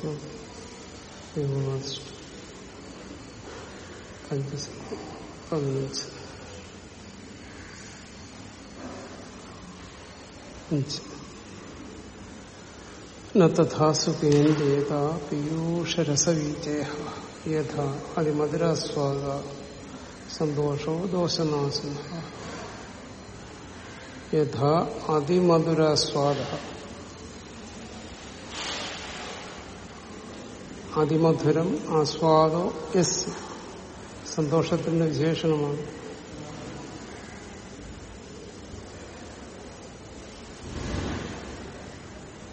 സൂക്ഷ്മം അഞ്ച് പതിനഞ്ച് അഞ്ച് നഥാസുഖേന്ദ്രിയത പീയൂഷരസവീചേഹ യഥ അതിമധുരസ്വാദ സന്തോഷോ ദോഷനാശന യഥാ അതിമധുരസ്വാദ അതിമധുരം ആസ്വാദോ എസ്. സന്തോഷത്തിന്റെ വിശേഷണമാണ്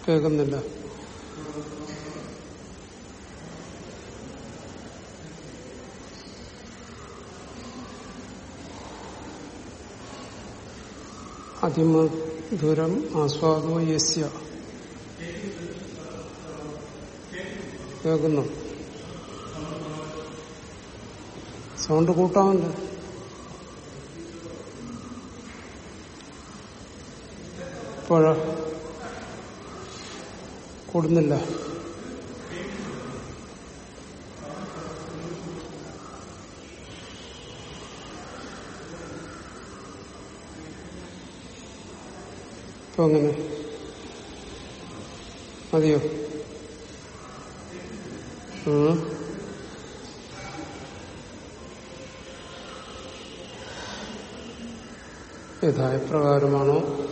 കേൾക്കുന്നില്ല. അതിമധുരം ആസ്വാദോ യസ്യ കേൾക്കുന്നു. സൗണ്ട് കൂട്ടാമല്ലോ ഇപ്പോഴ കൂടുന്നില്ല. അങ്ങനെ. മതിയോ? ഉം. യഥാ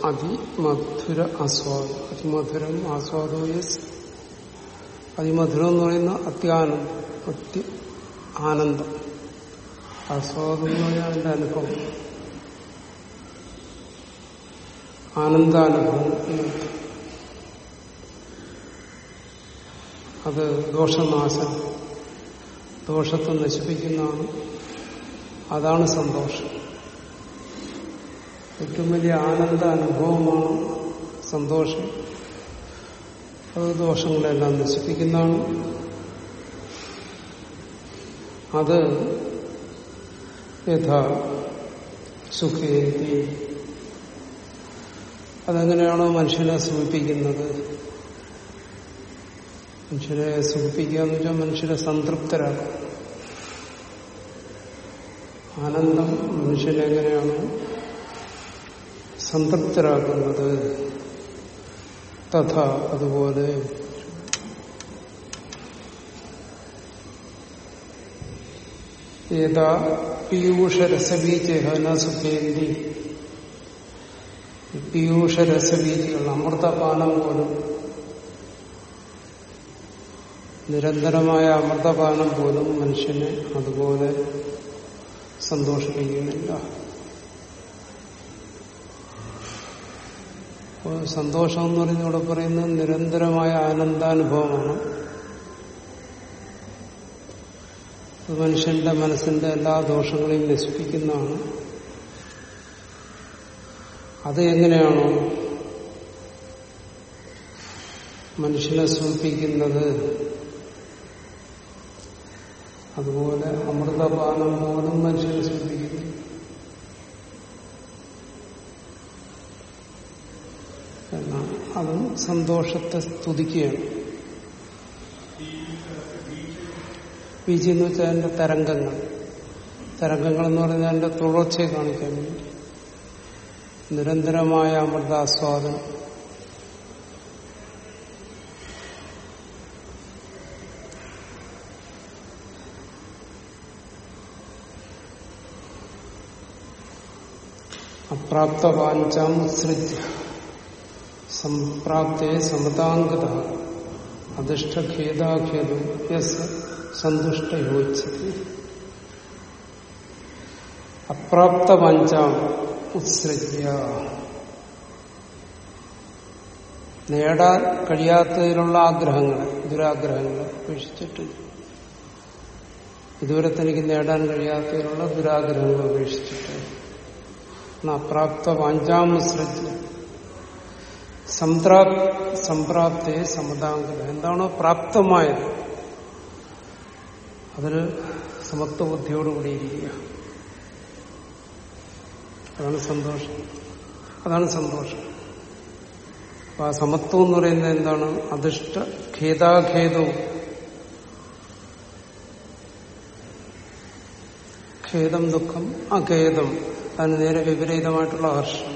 അതിമധുര ആസ്വാദം. അതിമധുരം ആസ്വാദോ യെസ് അതിമധുരം എന്ന് പറയുന്ന അത്യാനന്ദം അത്യ ആനന്ദം. ആസ്വാദം എന്ന് പറഞ്ഞാൽ എന്റെ അനുഭവം? ആനന്ദാനുഭവം അത് ദോഷനാശം. ദോഷത്തെ നശിപ്പിക്കുന്നതാണ്. അതാണ് സന്തോഷം. ഏറ്റവും വലിയ ആനന്ദ അനുഭവമാണ് സന്തോഷം. അത് ദോഷങ്ങളെല്ലാം നശിപ്പിക്കുന്നതാണ്. അത് യഥാ സുഖേതി. അതെങ്ങനെയാണോ മനുഷ്യനെ സുഖിപ്പിക്കുന്നത് മനുഷ്യരെ സുഖിപ്പിക്കുക എന്ന് വെച്ചാൽ മനുഷ്യരെ സംതൃപ്തരാക്കും. ആനന്ദം മനുഷ്യനെ എങ്ങനെയാണ് സംതൃപ്തരാക്കുന്നത്? തഥ അതുപോലെ. ഏതാ പീയൂഷരസബീജഹന സുഖേന്തി. പീയൂഷരസബീജികൾ അമൃതപാനം പോലും നിരന്തരമായ അമൃതപാനം പോലും മനുഷ്യനെ അതുപോലെ സന്തോഷിപ്പിക്കുന്നില്ല സന്തോഷം എന്ന് പറയുന്നത് ഇവിടെ പറയുന്നത് നിരന്തരമായ ആനന്ദാനുഭവമാണ്. മനുഷ്യന്റെ മനസ്സിന്റെ എല്ലാ ദോഷങ്ങളെയും നശിപ്പിക്കുന്നതാണ്. അത് എങ്ങനെയാണോ മനുഷ്യനെ സൂചിപ്പിക്കുന്നത്? അതുപോലെ അമൃതപാനം പോലും മനുഷ്യനെ സൂചിപ്പിക്കുന്നു എന്നാണ്. അതും സന്തോഷത്തെ സ്തുതിക്കുകയാണ്. ബീജി എന്ന് വെച്ചാൽ അതിന്റെ തരംഗങ്ങൾ. തരംഗങ്ങൾ എന്ന് പറഞ്ഞാൽ അതിന്റെ തുടർച്ചയെ കാണിക്കാൻ വേണ്ടി. നിരന്തരമായ അമൃതാസ്വാദനം. അപ്രാപ്തവാഞ്ചാം ഉത്സൃജ്യ സംപ്രാപ്തേ സമതാംഗത. അധിഷ്ഠഖേദാഖേദം യസ് സന്തുഷ്ട യോജിച്ചത് അപ്രാപ്തവാഞ്ചാം ഉത്സൃജ്യ. നേടാൻ കഴിയാത്തതിലുള്ള ആഗ്രഹങ്ങളെ ദുരാഗ്രഹങ്ങളെ ഉപേക്ഷിച്ചിട്ട് ഇതുവരെ തനിക്ക് നേടാൻ കഴിയാത്തതിലുള്ള ദുരാഗ്രഹങ്ങൾ ഉപേക്ഷിച്ചിട്ട് അപ്രാപ്ത വാഞ്ചാമുസൃജ്യ സംപ്രാപ്തയെ സമതാംഗത എന്താണോ പ്രാപ്തമായത്? അതിൽ സമത്വ ബുദ്ധിയോടുകൂടിയിരിക്കുക അതാണ് സന്തോഷം. അതാണ് സന്തോഷം. അപ്പൊ ആ സമത്വം എന്ന് പറയുന്നത് എന്താണ്? അധിഷ്ഠ ഖേദാഖേദവും. ഖേദം ദുഃഖം അഖേദം. അതിന് നേരെ വിപരീതമായിട്ടുള്ള ഹർഷം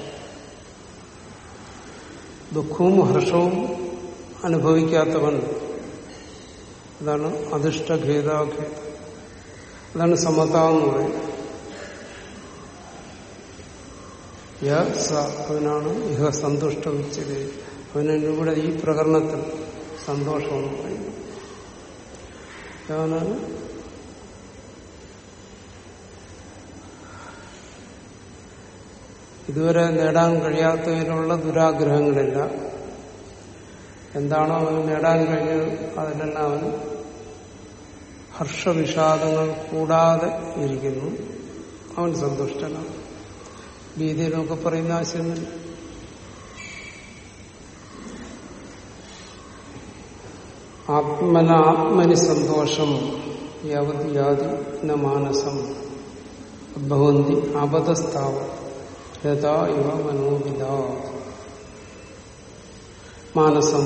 ദുഃഖവും ഹർഷവും അനുഭവിക്കാത്തവൻ അതാണ് അധിഷ്ഠഖേദാഖേദം അതാണ് സമത എന്ന് പറയുന്നത്. യ സ അവനാണ് ഇഹ സന്തുഷ്ടമിച്ചത്. അവന് ഇവിടെ ഈ പ്രകരണത്തിൽ സന്തോഷമെന്ന് പറയുന്നു ഇതുവരെ നേടാൻ കഴിയാത്തതിനുള്ള ദുരാഗ്രഹങ്ങളില്ല. എന്താണോ അവന് നേടാൻ കഴിഞ്ഞത് അതിലെല്ലാം അവൻ ഹർഷവിഷാദങ്ങൾ കൂടാതെ ഇരിക്കുന്നു. അവൻ സന്തുഷ്ടനാണ്. ഭീതിയിലൊക്കെ പറയുന്ന ആശയമില്ല. ആത്മന ആത്മനി സന്തോഷം യാവത് യാതി മാനസം ഭവന്തി അബദ്ധസ്ഥാവ രഥാ ഇവ മനോവില മാനസം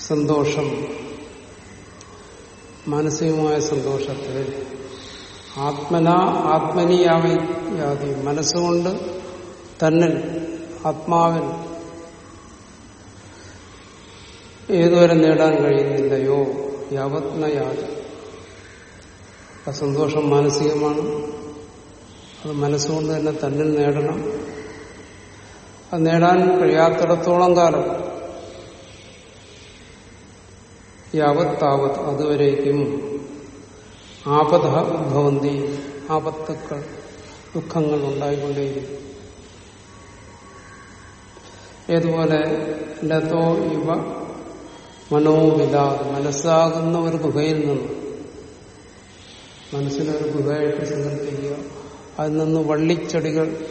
സന്തോഷം മാനസികമായ സന്തോഷത്തെ ആത്മന ആത്മനിയാവി മനസ്സുകൊണ്ട് തന്നിൽ ആത്മാവിൽ ഏതുവരെ നേടാൻ കഴിയുന്നില്ലയോ? യാവത്നയാതി ആ സന്തോഷം മാനസികമാണ്. അത് മനസ്സുകൊണ്ട് തന്നെ തന്നിൽ നേടണം. അത് നേടാൻ കഴിയാത്തിടത്തോളം കാലം യാവത് താവത് അതുവരേക്കും ആപത ഭവന്തി ആപത്തുക്കൾ ദുഃഖങ്ങൾ ഉണ്ടായിക്കൊണ്ടേയിരിക്കും. ഏതുപോലെ ലതോ ഇവ മനോവില മനസ്സാകുന്ന ഒരു ഗുഹയിൽ നിന്ന് മനസ്സിനൊരു ഗുഹയായിട്ട് സങ്കല്പിക്കുക. അതിൽ നിന്ന് വള്ളിച്ചെടികൾ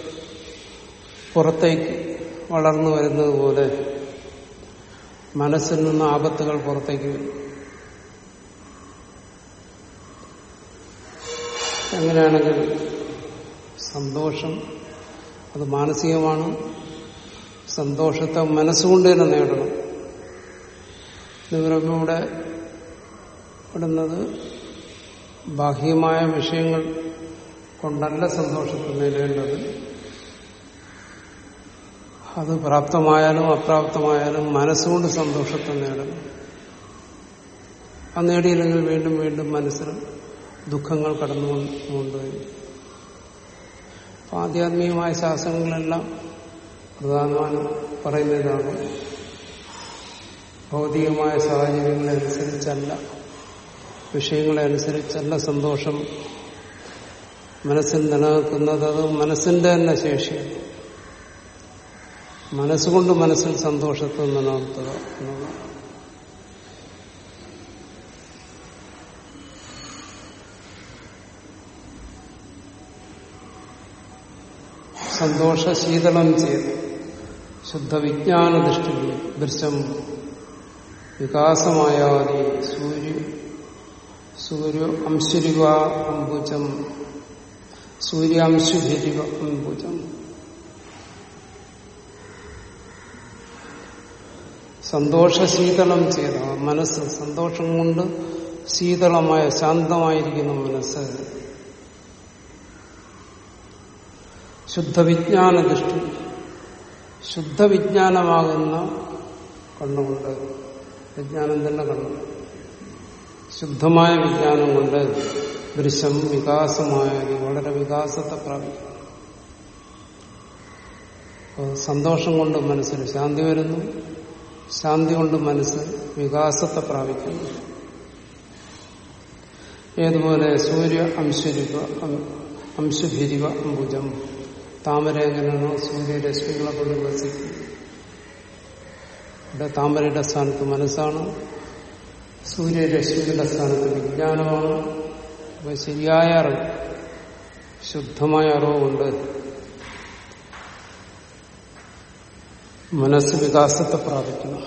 പുറത്തേക്ക് വളർന്നു വരുന്നത് പോലെ മനസ്സിൽ നിന്ന് ആപത്തുകൾ പുറത്തേക്ക് എങ്ങനെയാണെങ്കിൽ സന്തോഷം അത് മാനസികമാണ്. സന്തോഷത്തെ മനസ്സുകൊണ്ട് തന്നെ നേടണം. നിങ്ങളൊക്കെ ഇവിടെ ഇടുന്നത് ബാഹ്യമായ വിഷയങ്ങൾ കൊണ്ടല്ല സന്തോഷത്തെ നേടേണ്ടത് അത് പ്രാപ്തമായാലും അപ്രാപ്തമായാലും മനസ്സുകൊണ്ട് സന്തോഷത്തെ നേടണം അത് നേടിയില്ലെങ്കിൽ വീണ്ടും വീണ്ടും മനസ്സിൽ ദുഃഖങ്ങൾ കടന്നുകൊണ്ട് ആധ്യാത്മികമായ ശാസ്ത്രങ്ങളെല്ലാം പ്രധാനമായും പറയുന്ന ഭൗതികമായ ഭൗതികമായ സാഹചര്യങ്ങളനുസരിച്ചല്ല വിഷയങ്ങളെ അനുസരിച്ചല്ല സന്തോഷം മനസ്സിൽ നിലനിൽക്കുന്നത് അത് മനസ്സിന്റെ തന്നെ ശേഷിയാണ് മനസ്സുകൊണ്ട് മനസ്സിൽ സന്തോഷത്തെ നിലനിർത്തുക എന്നുള്ളതാണ്. സന്തോഷ ശീതളം ചെയ്ത് ശുദ്ധവിജ്ഞാന ദൃഷ്ടി ദൃശ്യം വികാസമായാതി സൂര്യ സൂര്യ അംശുരിവ അംബുജം സൂര്യാംശുഭിരിവ അംബുജം സന്തോഷശീതളം ചെയ്ത മനസ്സ് സന്തോഷം കൊണ്ട് ശീതളമായ ശാന്തമായിരിക്കുന്ന മനസ്സ്. ശുദ്ധവിജ്ഞാന ദൃഷ്ടി ശുദ്ധവിജ്ഞാനമാകുന്ന കണ്ണുകൊണ്ട്. വിജ്ഞാനം തന്നെ കണ്ണു ശുദ്ധമായ വിജ്ഞാനം കൊണ്ട് ദൃശ്യം വികാസമായ വളരെ വികാസത്തെ പ്രാപിക്കും സന്തോഷം കൊണ്ട് മനസ്സിൽ ശാന്തി വരുന്നു. ശാന്തി കൊണ്ട് മനസ്സ് വികാസത്തെ പ്രാപിക്കുന്നു. ഏതുപോലെ സൂര്യ അംശുരിവ അംശുഭിരിവ അംബുജം താമര എങ്ങനെയാണോ സൂര്യരശ്മികളെ കൊണ്ട് വസിക്കും ഇവിടെ താമരയുടെ സ്ഥാനത്ത് മനസ്സാണ്. സൂര്യരശ്മികളുടെ സ്ഥാനത്ത് വിജ്ഞാനമാണ്. അപ്പൊ ശരിയായ അറിവ് ശുദ്ധമായ അറിവുകൊണ്ട് മനസ്സ് വികാസത്തെ പ്രാപിക്കുന്നു.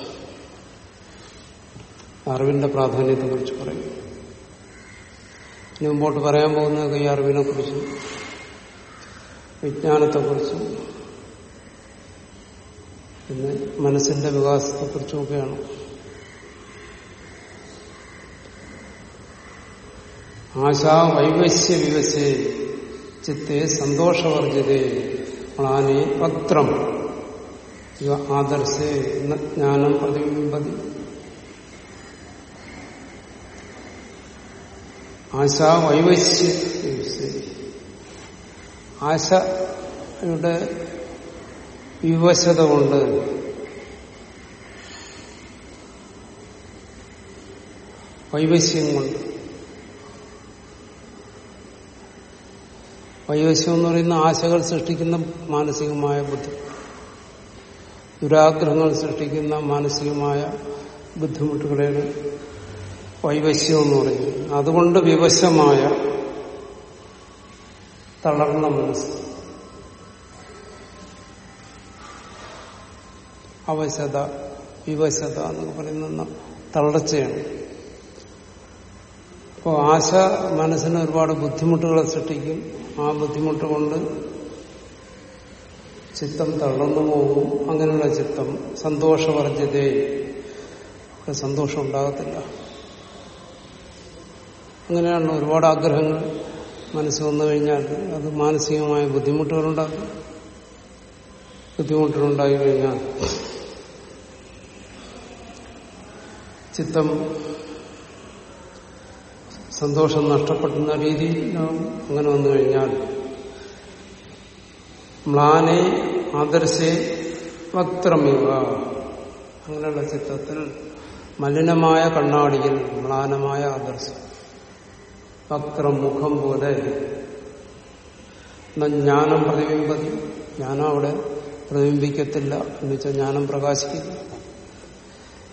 അറിവിന്റെ പ്രാധാന്യത്തെ കുറിച്ച് പറയും. ഇനി മുമ്പോട്ട് പറയാൻ പോകുന്നത് ഈ അറിവിനെ കുറിച്ചും വിജ്ഞാനത്തെക്കുറിച്ചും പിന്നെ മനസ്സിന്റെ വികാസത്തെക്കുറിച്ചുമൊക്കെയാണ്. ആശാ വൈവശ്യ വിവശേ ചിത്തെ സന്തോഷവർജിതേ മ്ലാനെ പത്രം. ഇവ ആദർശേ എന്ന ജ്ഞാനം പ്രതിബിംബതി. ആശാ വൈവശ്യ വിവശേ. ആശയുടെ വിവശത കൊണ്ട് വൈവശ്യം കൊണ്ട് വൈവശ്യം എന്ന് പറയുന്ന ആശകൾ സൃഷ്ടിക്കുന്ന മാനസികമായ ബുദ്ധി. ദുരാഗ്രഹങ്ങൾ സൃഷ്ടിക്കുന്ന മാനസികമായ ബുദ്ധിമുട്ടുകളാണ് വൈവശ്യം എന്ന് പറയുന്നത്. അതുകൊണ്ട് വിവശമായ തളർന്ന മനസ്സ്. അവശത വിവശത എന്നൊക്കെ പറയുന്ന തളർച്ചയാണ്. അപ്പോൾ ആശ മനസ്സിന് ഒരുപാട് ബുദ്ധിമുട്ടുകളെ സൃഷ്ടിക്കും. ആ ബുദ്ധിമുട്ട് കൊണ്ട് ചിത്തം തളർന്നു പോകും. അങ്ങനെയുള്ള ചിത്തം സന്തോഷവർജിതേ അവിടെ സന്തോഷം ഉണ്ടാകത്തില്ല അങ്ങനെയാണ് ഒരുപാട് ആഗ്രഹങ്ങൾ മനസ്സ് വന്നു കഴിഞ്ഞാൽ അത് മാനസികമായ ബുദ്ധിമുട്ടുകളുണ്ടാക്കും. ബുദ്ധിമുട്ടുകളുണ്ടായി കഴിഞ്ഞാൽ ചിത്തം സന്തോഷം നഷ്ടപ്പെടുന്ന രീതിയിൽ അങ്ങനെ വന്നു കഴിഞ്ഞാൽ മ്ലാനെ ആദർശേ വക്ത്രമിവ അങ്ങനെയുള്ള ചിത്രത്തിൽ മലിനമായ കണ്ണാടിയിൽ മ്ലാനമായ ആദർശം. വക്രം മുഖം പോലെ ജ്ഞാനം പ്രതിബിംബതി. ജ്ഞാനം അവിടെ പ്രതിബിംബിക്കത്തില്ല എന്ന് വെച്ചാൽ ജ്ഞാനം പ്രകാശിക്കില്ല.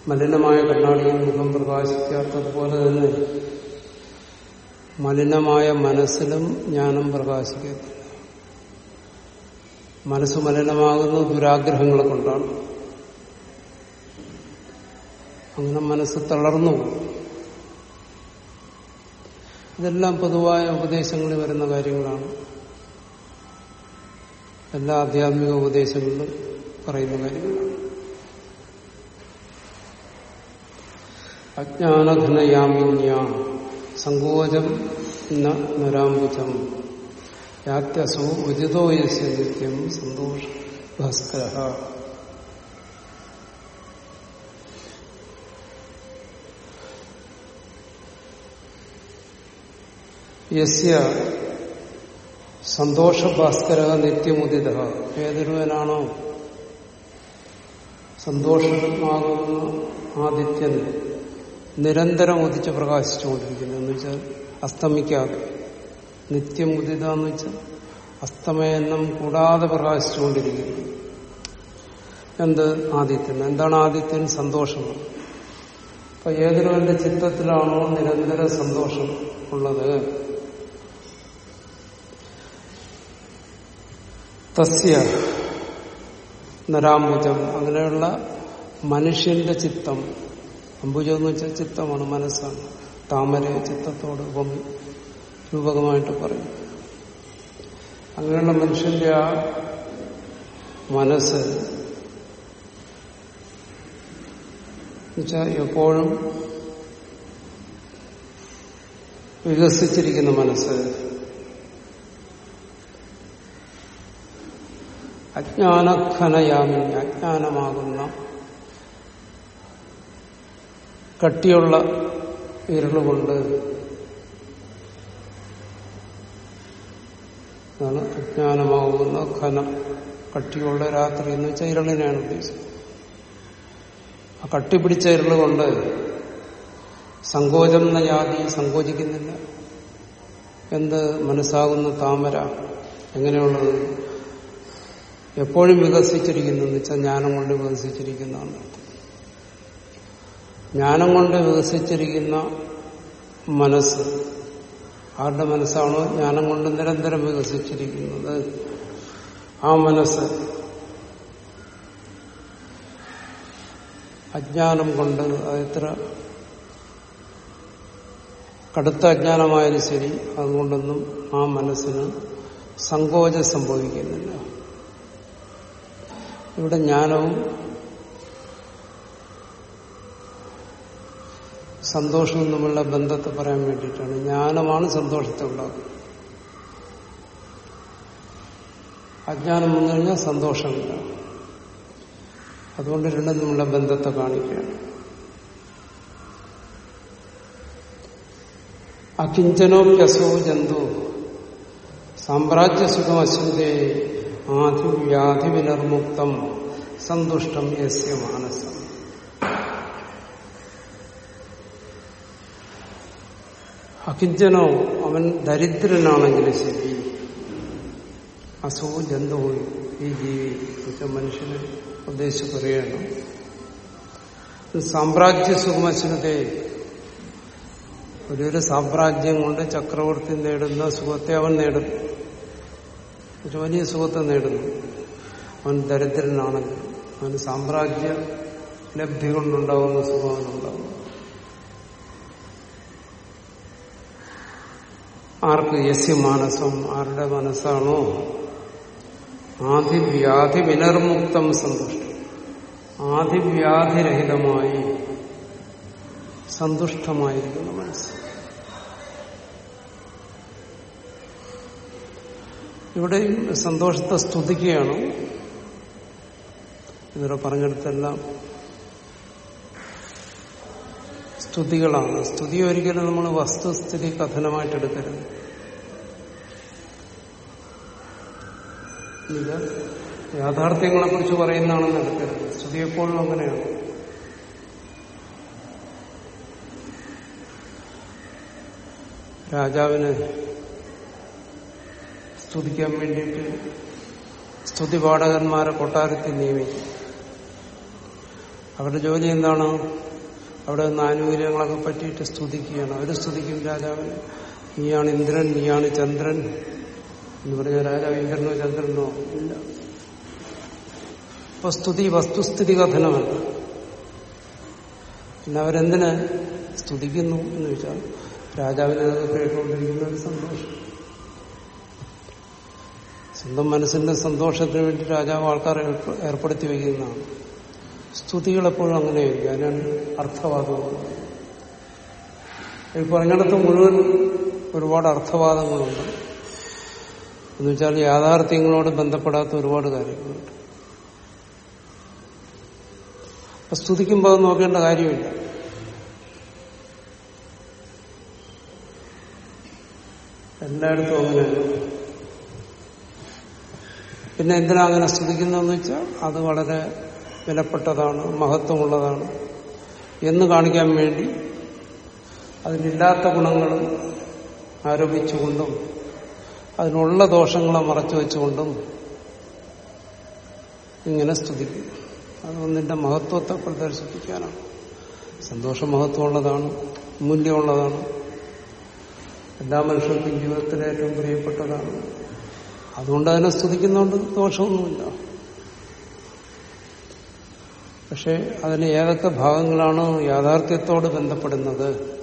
മലിനമായ കണ്ണാടിയിൽ മുഖം പ്രകാശിക്കാത്തതുപോലെ തന്നെ മലിനമായ മനസ്സിലും ജ്ഞാനം പ്രകാശിക്കത്തില്ല മനസ്സ് മലിനമാകുന്നത് ദുരാഗ്രഹങ്ങളെ കൊണ്ടാണ്. അങ്ങനെ മനസ്സ് തളർന്നു ഇതെല്ലാം പൊതുവായ ഉപദേശങ്ങളിൽ വരുന്ന കാര്യങ്ങളാണ്. എല്ലാ ആധ്യാത്മിക ഉപദേശങ്ങളിലും പറയുന്ന കാര്യങ്ങളാണ്. അജ്ഞാനഘനയാമിന്യ സങ്കോചം നരാംബുജം. യാത്യസോ ഉചിതോ യസ്യ നിത്യം സന്തോഷ ഭാസ്കര. യസ്യ സന്തോഷഭാസ്കര നിത്യമുദിത. ഏതൊരുവനാണോ സന്തോഷമാകുന്ന ആദിത്യൻ നിരന്തരം ഉദിച്ച് പ്രകാശിച്ചുകൊണ്ടിരിക്കുന്നു. എന്ന് വെച്ചാൽ അസ്തമിക്കാതെ. നിത്യം ഉദിത എന്ന് വെച്ചാൽ അസ്തമയനം കൂടാതെ പ്രകാശിച്ചുകൊണ്ടിരിക്കുന്നു. എന്ത് ആദിത്യൻ? എന്താണ് ആദിത്യൻ? സന്തോഷം. അപ്പൊ ഏതൊരുവന്റെ ചിത്രത്തിലാണോ നിരന്തര സന്തോഷം ഉള്ളത്? തസ്യ നരാംബുജം അങ്ങനെയുള്ള മനുഷ്യന്റെ ചിത്തം അംബുജം എന്ന് വെച്ചാൽ ചിത്തമാണ് മനസ്സാണ്. താമര ചിത്തത്തോട് ഉപമി രൂപകമായിട്ട് പറയും. അങ്ങനെയുള്ള മനുഷ്യന്റെ ആ മനസ്സ് എപ്പോഴും വികസിച്ചിരിക്കുന്ന മനസ്സ്. അജ്ഞാനഖനയാമി അജ്ഞാനമാകുന്ന കട്ടിയുള്ള ഇരുളുകൊണ്ട് അതാണ് അജ്ഞാനമാകുന്ന ഖനം കട്ടിയുള്ള രാത്രി എന്ന് വെച്ചാൽ ഇരളിനെയാണ് ഉദ്ദേശിച്ചത്. ആ കട്ടി പിടിച്ച കൊണ്ട് സങ്കോചം എന്ന ജാതി സങ്കോചിക്കുന്നില്ല. എന്ത് മനസ്സാകുന്ന താമര? എങ്ങനെയുള്ളത്? എപ്പോഴും വികസിച്ചിരിക്കുന്നു എന്ന് വെച്ചാൽ ജ്ഞാനം കൊണ്ട് വികസിച്ചിരിക്കുന്നതാണ്. ജ്ഞാനം കൊണ്ട് വികസിച്ചിരിക്കുന്ന മനസ്സ്. ആരുടെ മനസ്സാണോ ജ്ഞാനം കൊണ്ട് നിരന്തരം വികസിച്ചിരിക്കുന്നത്? ആ മനസ്സ്. അജ്ഞാനം കൊണ്ട് അതെത്ര കടുത്ത അജ്ഞാനമായാലും ശരി അതുകൊണ്ടൊന്നും ആ മനസ്സിന് സങ്കോചം സംഭവിക്കുന്നില്ല. ഇവിടെ ജ്ഞാനവും സന്തോഷവും തമ്മിലുള്ള ബന്ധത്തെ പറയാൻ വേണ്ടിയിട്ടാണ്. ജ്ഞാനമാണ് സന്തോഷത്തെ ഉണ്ടാക്കുന്നത്. അജ്ഞാനം വന്നു കഴിഞ്ഞാൽ സന്തോഷമില്ല അതുകൊണ്ട് രണ്ടും തമ്മിലുള്ള ബന്ധത്തെ കാണിക്കുകയാണ്. അകിഞ്ചനോപ്യസോ ജന്തു. സാമ്രാജ്യസുഖം ആധി വ്യാധി വിനർമുക്തം സന്തുഷ്ടം യസ്യ മാനസം. അകിഞ്ചനോ അവൻ ദരിദ്രനാണെങ്കിലും ശരി. അസോ ജന്തു ഈ ജീവി മനുഷ്യനെ ഉദ്ദേശിച്ച് പറയുകയാണ്. സാമ്രാജ്യ സുഖമശ്വരത്തെ ഒരു സാമ്രാജ്യം കൊണ്ട് ചക്രവർത്തി നേടുന്ന സുഖത്തെ അവൻ നേടും. ഒരു വലിയ സുഖത്തെ നേടുന്നു. അവൻ ദരിദ്രനാണെങ്കിൽ അവന് സാമ്രാജ്യ ലബ്ധി കൊണ്ടുണ്ടാവുന്ന സുഖം അവനുണ്ടാവും ആർക്ക് യസ്യ മാനസം? ആരുടെ മനസ്സാണോ? ആദിവ്യാധി വിനർമുക്തം സന്തുഷ്ടം. ആദിവ്യാധിരഹിതമായി സന്തുഷ്ടമായിരിക്കുന്ന മനസ്സ്. ഇവിടെ സന്തോഷത്തെ സ്തുതിക്കുകയാണ്. ഇതുവരെ പറഞ്ഞെടുത്തെല്ലാം സ്തുതികളാണ്. സ്തുതി ഒരിക്കലും നമ്മൾ വസ്തുസ്ഥിതി കഥനമായിട്ട് എടുക്കരുത് ഇത് യാഥാർത്ഥ്യങ്ങളെ കുറിച്ച് പറയുന്നതാണെന്ന് എടുക്കരുത്. സ്തുതി എപ്പോഴും അങ്ങനെയാണ്. രാജാവിന് സ്തുതിക്കാൻ വേണ്ടിയിട്ട് സ്തുതി പാഠകന്മാരെ കൊട്ടാരത്തിൽ നിയമിക്കും. അവരുടെ ജോലി എന്താണ്? അവിടെ നിന്ന് ആനുകൂല്യങ്ങളൊക്കെ പറ്റിയിട്ട് സ്തുതിക്കുകയാണ്. അവർ സ്തുതിക്കും രാജാവിന് നീയാണ് ഇന്ദ്രൻ നീയാണ് ചന്ദ്രൻ. എന്ന് പറഞ്ഞ രാജാവ് ഇന്ദ്രനോ ചന്ദ്രനോ? ഇല്ല. വസ്തുതി സ്തുതി വസ്തുസ്ഥിതി കഥനമല്ല പിന്നെ അവരെന്തിന് സ്തുതിക്കുന്നു എന്ന് വെച്ചാൽ രാജാവിനെ കേട്ടുകൊണ്ടിരിക്കുന്ന ഒരു സന്തോഷം. സ്വന്തം മനസ്സിന്റെ സന്തോഷത്തിന് വേണ്ടി രാജാവ് ആൾക്കാരെ ഏർപ്പെടുത്തി വയ്ക്കുന്നതാണ്. സ്തുതികൾ എപ്പോഴും അങ്ങനെയായിരിക്കും. അതിനാണ് അർത്ഥവാദം. ഈ പറഞ്ഞിടത്ത് മുഴുവൻ ഒരുപാട് അർത്ഥവാദങ്ങളുണ്ട്. എന്ന് വെച്ചാൽ യാഥാർത്ഥ്യങ്ങളോട് ബന്ധപ്പെടാത്ത ഒരുപാട് കാര്യങ്ങളുണ്ട് സ്തുതിക്കുമ്പോൾ അത് നോക്കേണ്ട കാര്യമില്ല. എല്ലായിടത്തും അങ്ങനെ. പിന്നെ എന്തിനാ അങ്ങനെ സ്തുതിക്കുന്നതെന്ന് വെച്ചാൽ അത് വളരെ വിലപ്പെട്ടതാണ് മഹത്വമുള്ളതാണ് എന്ന് കാണിക്കാൻ വേണ്ടി അതിലില്ലാത്ത ഗുണങ്ങളും ആരോപിച്ചുകൊണ്ടും അതിനുള്ള ദോഷങ്ങളെ മറച്ചു വെച്ചുകൊണ്ടും ഇങ്ങനെ സ്തുതിക്കും. അത് ഒന്നിന്റെ മഹത്വത്തെ പ്രദർശിപ്പിക്കാനാണ്. സന്തോഷ മഹത്വമുള്ളതാണ് മൂല്യമുള്ളതാണ്. എല്ലാ മനുഷ്യർക്കും ജീവിതത്തിലെ ഏറ്റവും പ്രിയപ്പെട്ടതാണ്. അതുകൊണ്ട് അതിനെ സ്തുതിക്കുന്നതുകൊണ്ട് ദോഷമൊന്നുമില്ല. പക്ഷെ അതിന് ഏതൊക്കെ ഭാഗങ്ങളാണ് യാഥാർത്ഥ്യത്തോട് ബന്ധപ്പെടുന്നത്?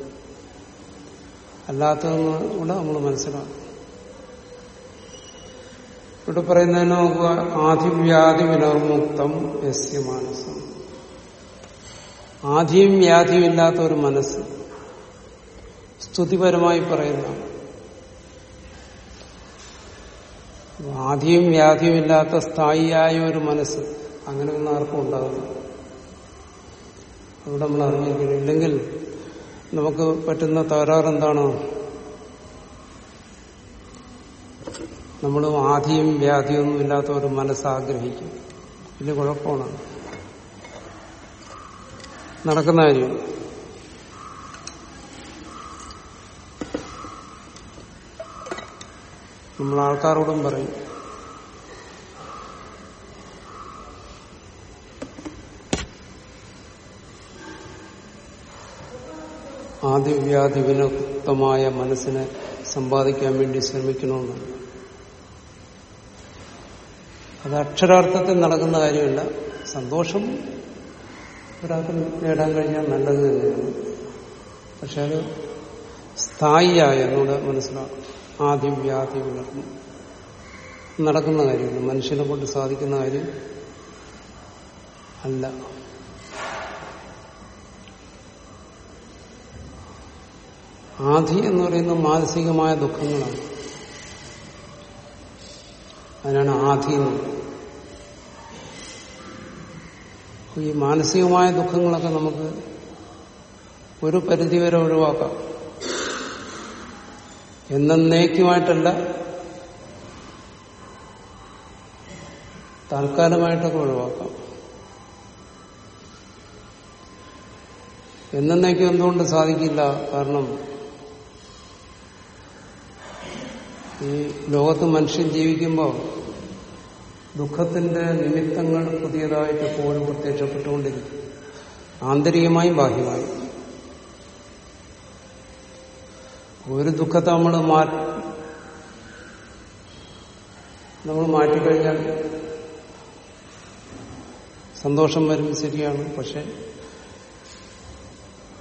അല്ലാത്തതെന്ന് കൂടെ നമ്മൾ മനസ്സിലാക്കും ഇവിടെ പറയുന്നതിന് നോക്കുക ആധിവ്യാധി വിനർമുക്തം യസ്യ മാനസം ആധിയും വ്യാധിയും ഇല്ലാത്ത ഒരു മനസ്സ്. സ്തുതിപരമായി പറയുന്ന. ആധിയും വ്യാധിയും ഇല്ലാത്ത സ്ഥായിയായ ഒരു മനസ്സ് അങ്ങനെ ഒന്നും ആർക്കും ഉണ്ടാകുന്നു അവിടെ നമ്മൾ അറിഞ്ഞിരിക്കണം. ഇല്ലെങ്കിൽ നമുക്ക് പറ്റുന്ന തകരാറ് എന്താണ്? നമ്മൾ ആധിയും വ്യാധിയൊന്നും ഇല്ലാത്ത ഒരു മനസ്സാഗ്രഹിക്കും. വലിയ കുഴപ്പമാണ്. നടക്കുന്ന കാര്യം. നമ്മൾ ആൾക്കാരോടും പറയും. ആദിവ്യാധി വിനക്തമായ മനസ്സിനെ സമ്പാദിക്കാൻ വേണ്ടി ശ്രമിക്കണമെന്നാണ് അത് അക്ഷരാർത്ഥത്തിൽ നടക്കുന്ന കാര്യമല്ല. സന്തോഷം ഒരാൾക്ക് നേടാൻ കഴിഞ്ഞാൽ നല്ലത് തന്നെയാണ്. പക്ഷെ അത് സ്ഥായിയായ എന്നൂടെ മനസ്സിലാക്കും ആദ്യം വ്യാധി വിളർന്നു നടക്കുന്ന കാര്യമല്ല. മനുഷ്യനെ കൊണ്ട് സാധിക്കുന്ന കാര്യം അല്ല. ആധി എന്ന് പറയുന്ന മാനസികമായ ദുഃഖങ്ങളാണ്. അതിനാണ് ആധി എന്ന് പറയുന്നത്. അപ്പൊ ഈ മാനസികമായ ദുഃഖങ്ങളൊക്കെ നമുക്ക് ഒരു പരിധിവരെ ഒഴിവാക്കാം. എന്നേക്കുമായിട്ടല്ല താൽക്കാലികമായിട്ടൊക്കെ ഒഴിവാക്കാം. എന്നേക്കും എന്തുകൊണ്ട് സാധിക്കില്ല? കാരണം ഈ ലോകത്ത് മനുഷ്യൻ ജീവിക്കുമ്പോൾ ദുഃഖത്തിന്റെ നിമിത്തങ്ങൾ പുതിയതായിട്ട് എപ്പോഴും പ്രത്യക്ഷപ്പെട്ടുകൊണ്ടിരിക്കും ആന്തരികമായും ബാഹ്യമായും. ഒരു ദുഃഖത്തെ നമ്മൾ മാറ്റി നമ്മൾ മാറ്റിക്കഴിഞ്ഞാൽ സന്തോഷം വരും ശരിയാണ്. പക്ഷെ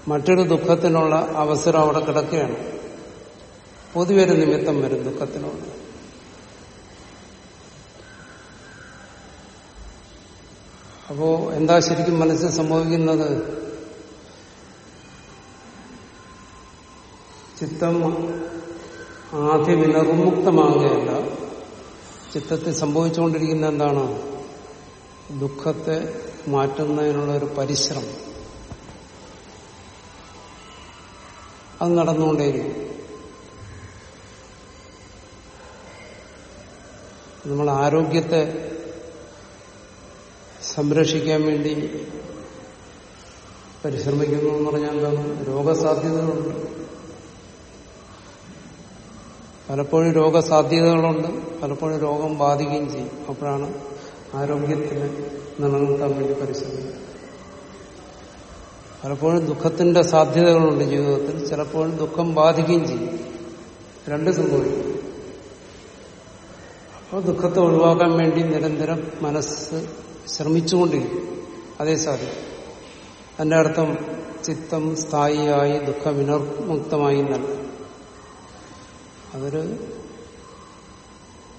മറ്റൊരു ദുഃഖത്തിനുള്ള അവസരം അവിടെ കിടക്കുകയാണ്. പൊതുവെ ഒരു നിമിത്തം വരും ദുഃഖത്തിനുള്ള. അപ്പോ എന്താ ശരിക്കും മനസ്സിൽ സംഭവിക്കുന്നത്? ചിത്തം ആദ്യം വിനർമുക്തമാകുകയല്ല ചിത്തത്തിൽ സംഭവിച്ചുകൊണ്ടിരിക്കുന്ന എന്താണ്? ദുഃഖത്തെ മാറ്റുന്നതിനുള്ള ഒരു പരിശ്രമം. അത് നടന്നുകൊണ്ടേയിരിക്കും. നമ്മൾ ആരോഗ്യത്തെ സംരക്ഷിക്കാൻ വേണ്ടി പരിശ്രമിക്കുന്നു എന്ന് പറഞ്ഞാൽ എന്താണ്? രോഗസാധ്യതകളുണ്ട്. പലപ്പോഴും രോഗസാധ്യതകളുണ്ട്. പലപ്പോഴും രോഗം ബാധിക്കുകയും ചെയ്യും. അപ്പോഴാണ് ആരോഗ്യത്തിന് നിലനിർത്താൻ വേണ്ടി പരിശ്രമിക്കുന്നത് പലപ്പോഴും ദുഃഖത്തിന്റെ സാധ്യതകളുണ്ട് ജീവിതത്തിൽ. ചിലപ്പോഴും ദുഃഖം ബാധിക്കുകയും ചെയ്യും. രണ്ട് സംഭവിക്കും. അപ്പോൾ ദുഃഖത്തെ ഒഴിവാക്കാൻ വേണ്ടി നിരന്തരം മനസ്സ് ശ്രമിച്ചുകൊണ്ടിരിക്കും. അതേ സാധിക്കും അതിന്റെ അർത്ഥം ചിത്തം സ്ഥായിയായി ദുഃഖവിനർമുക്തമായി എന്നല്ല. അതൊരു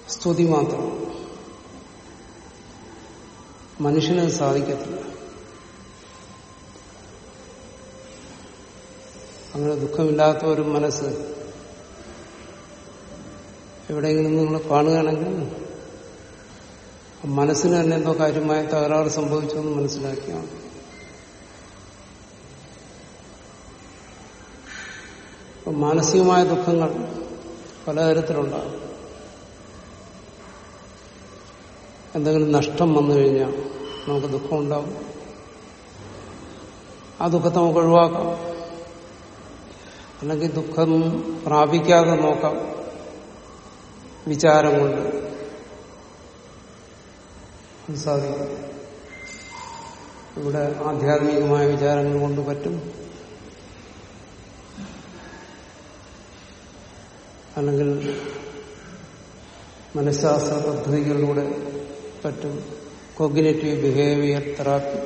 സ്തുതി മാത്രം. മനുഷ്യന് സാധിക്കത്തില്ല. അങ്ങനെ ദുഃഖമില്ലാത്ത ഒരു മനസ്സ്. എവിടെയെങ്കിലും നിങ്ങൾ കാണുകയാണെങ്കിൽ മനസ്സിന് തന്നെ എന്തോ കാര്യമായ തകരാറ് സംഭവിച്ചു എന്ന് മനസ്സിലാക്കിയാണ്. മാനസികമായ ദുഃഖങ്ങൾ പലതരത്തിലുണ്ടാകും. എന്തെങ്കിലും നഷ്ടം വന്നു കഴിഞ്ഞാൽ നമുക്ക് ദുഃഖം ഉണ്ടാവും ആ ദുഃഖത്തെ നമുക്ക് ഒഴിവാക്കാം. അല്ലെങ്കിൽ ദുഃഖം പ്രാപിക്കാതെ നോക്കാം. വിചാരം കൊണ്ട് സാധിക്കും ഇവിടെ ആധ്യാത്മികമായ വിചാരങ്ങൾ കൊണ്ട് പറ്റും. അല്ലെങ്കിൽ മനഃശാസ്ത്ര പദ്ധതികളിലൂടെ പറ്റും. Cognitive behaviour therapy.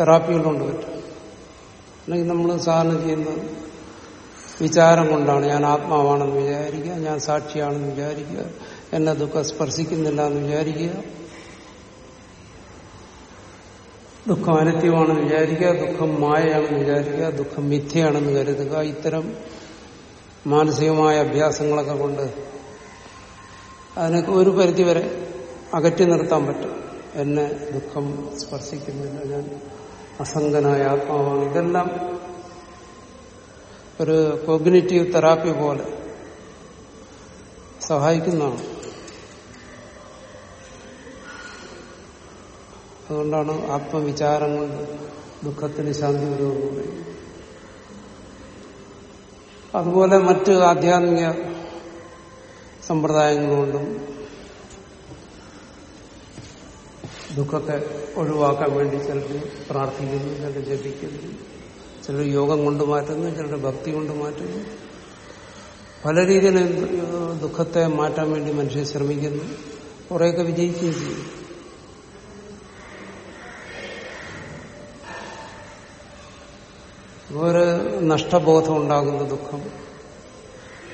തെറാപ്പികളുണ്ട് പറ്റും. അല്ലെങ്കിൽ നമ്മൾ സാധാരണ ചെയ്യുന്ന വിചാരം കൊണ്ടാണ് ഞാൻ ആത്മാവാണെന്ന് വിചാരിക്കുക ഞാൻ സാക്ഷിയാണെന്ന് വിചാരിക്കുക. എന്നെ ദുഃഖം സ്പർശിക്കുന്നില്ല എന്ന് വിചാരിക്കുക. ദുഃഖം അനിത്യമാണെന്ന് വിചാരിക്കുക ദുഃഖം മായയാണെന്ന് വിചാരിക്കുക ദുഃഖം മിഥ്യയാണെന്ന് കരുതുക. ഇത്തരം മാനസികമായ അഭ്യാസങ്ങളൊക്കെ കൊണ്ട് അതിനൊക്കെ ഒരു പരിധിവരെ അകറ്റി നിർത്താൻ പറ്റും. എന്നെ ദുഃഖം സ്പർശിക്കുന്നില്ല. ഞാൻ അസംഗനായ ആത്മാവാണ്. ഇതെല്ലാം ഒരു കോഗ്നേറ്റീവ് തെറാപ്പി പോലെ സഹായിക്കുന്നതാണ്. അതുകൊണ്ടാണ് ആത്മവിചാരം കൊണ്ട് ദുഃഖത്തിന് ശാന്തി വരുമെന്ന് പറയുന്നത്. അതുപോലെ മറ്റ് ആധ്യാത്മിക സമ്പ്രദായങ്ങളുകൊണ്ടും ദുഃഖത്തെ ഒഴിവാക്കാൻ വേണ്ടി ചിലർ പ്രാർത്ഥിക്കുന്നു ചിലർ ജപിക്കുന്നു ചിലർ യോഗം കൊണ്ട് മാറ്റുന്നു ചിലർ ഭക്തി കൊണ്ട് മാറ്റുന്നു. പല രീതിയിൽ ദുഃഖത്തെ മാറ്റാൻ വേണ്ടി മനുഷ്യൻ ശ്രമിക്കുന്നു. കുറേയൊക്കെ വിജയിക്കുകയും ചെയ്യും. ഒരു നഷ്ടബോധം ഉണ്ടാകുന്ന ദുഃഖം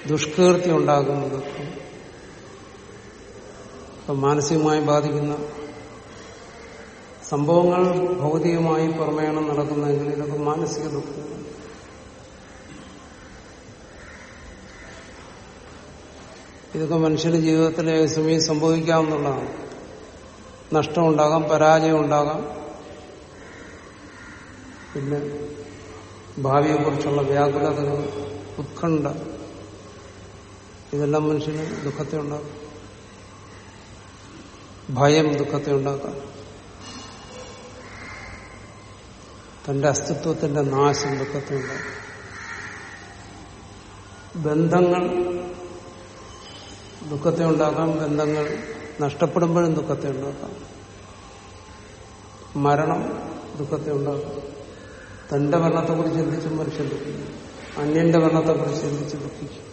ദുഷ്കീർത്തി ഉണ്ടാകുന്ന ദുഃഖം ഇപ്പം മാനസികമായി ബാധിക്കുന്ന സംഭവങ്ങൾ ഭൗതികമായി പുറമേണം നടക്കുന്നതെങ്കിൽ ഇതൊക്കെ മാനസിക ദുഃഖം. ഇതൊക്കെ മനുഷ്യന് ജീവിതത്തിൽ സമയം സംഭവിക്കാവുന്നതാണ് നഷ്ടമുണ്ടാകാം പരാജയം ഉണ്ടാകാം. പിന്നെ ഭാവിയെക്കുറിച്ചുള്ള വ്യാകുലതകൾ ഉത്കണ്ഠ ഇതെല്ലാം മനുഷ്യന് ദുഃഖത്തെ ഉണ്ടാക്കും. ഭയം ദുഃഖത്തെ ഉണ്ടാക്കാം. തന്റെ അസ്തിത്വത്തിന്റെ നാശം ദുഃഖത്തെ ഉണ്ടാക്കും. ബന്ധങ്ങൾ ദുഃഖത്തെ ഉണ്ടാക്കാം ബന്ധങ്ങൾ നഷ്ടപ്പെടുമ്പോഴും ദുഃഖത്തെ ഉണ്ടാക്കാം. മരണം ദുഃഖത്തെ ഉണ്ടാക്കാം. തന്റെ വർണത്തെക്കുറിച്ച് ചിന്തിച്ചും മനുഷ്യൻ അന്യന്റെ വർണത്തെക്കുറിച്ച് ചിന്തിച്ച് ദുഃഖിക്കും.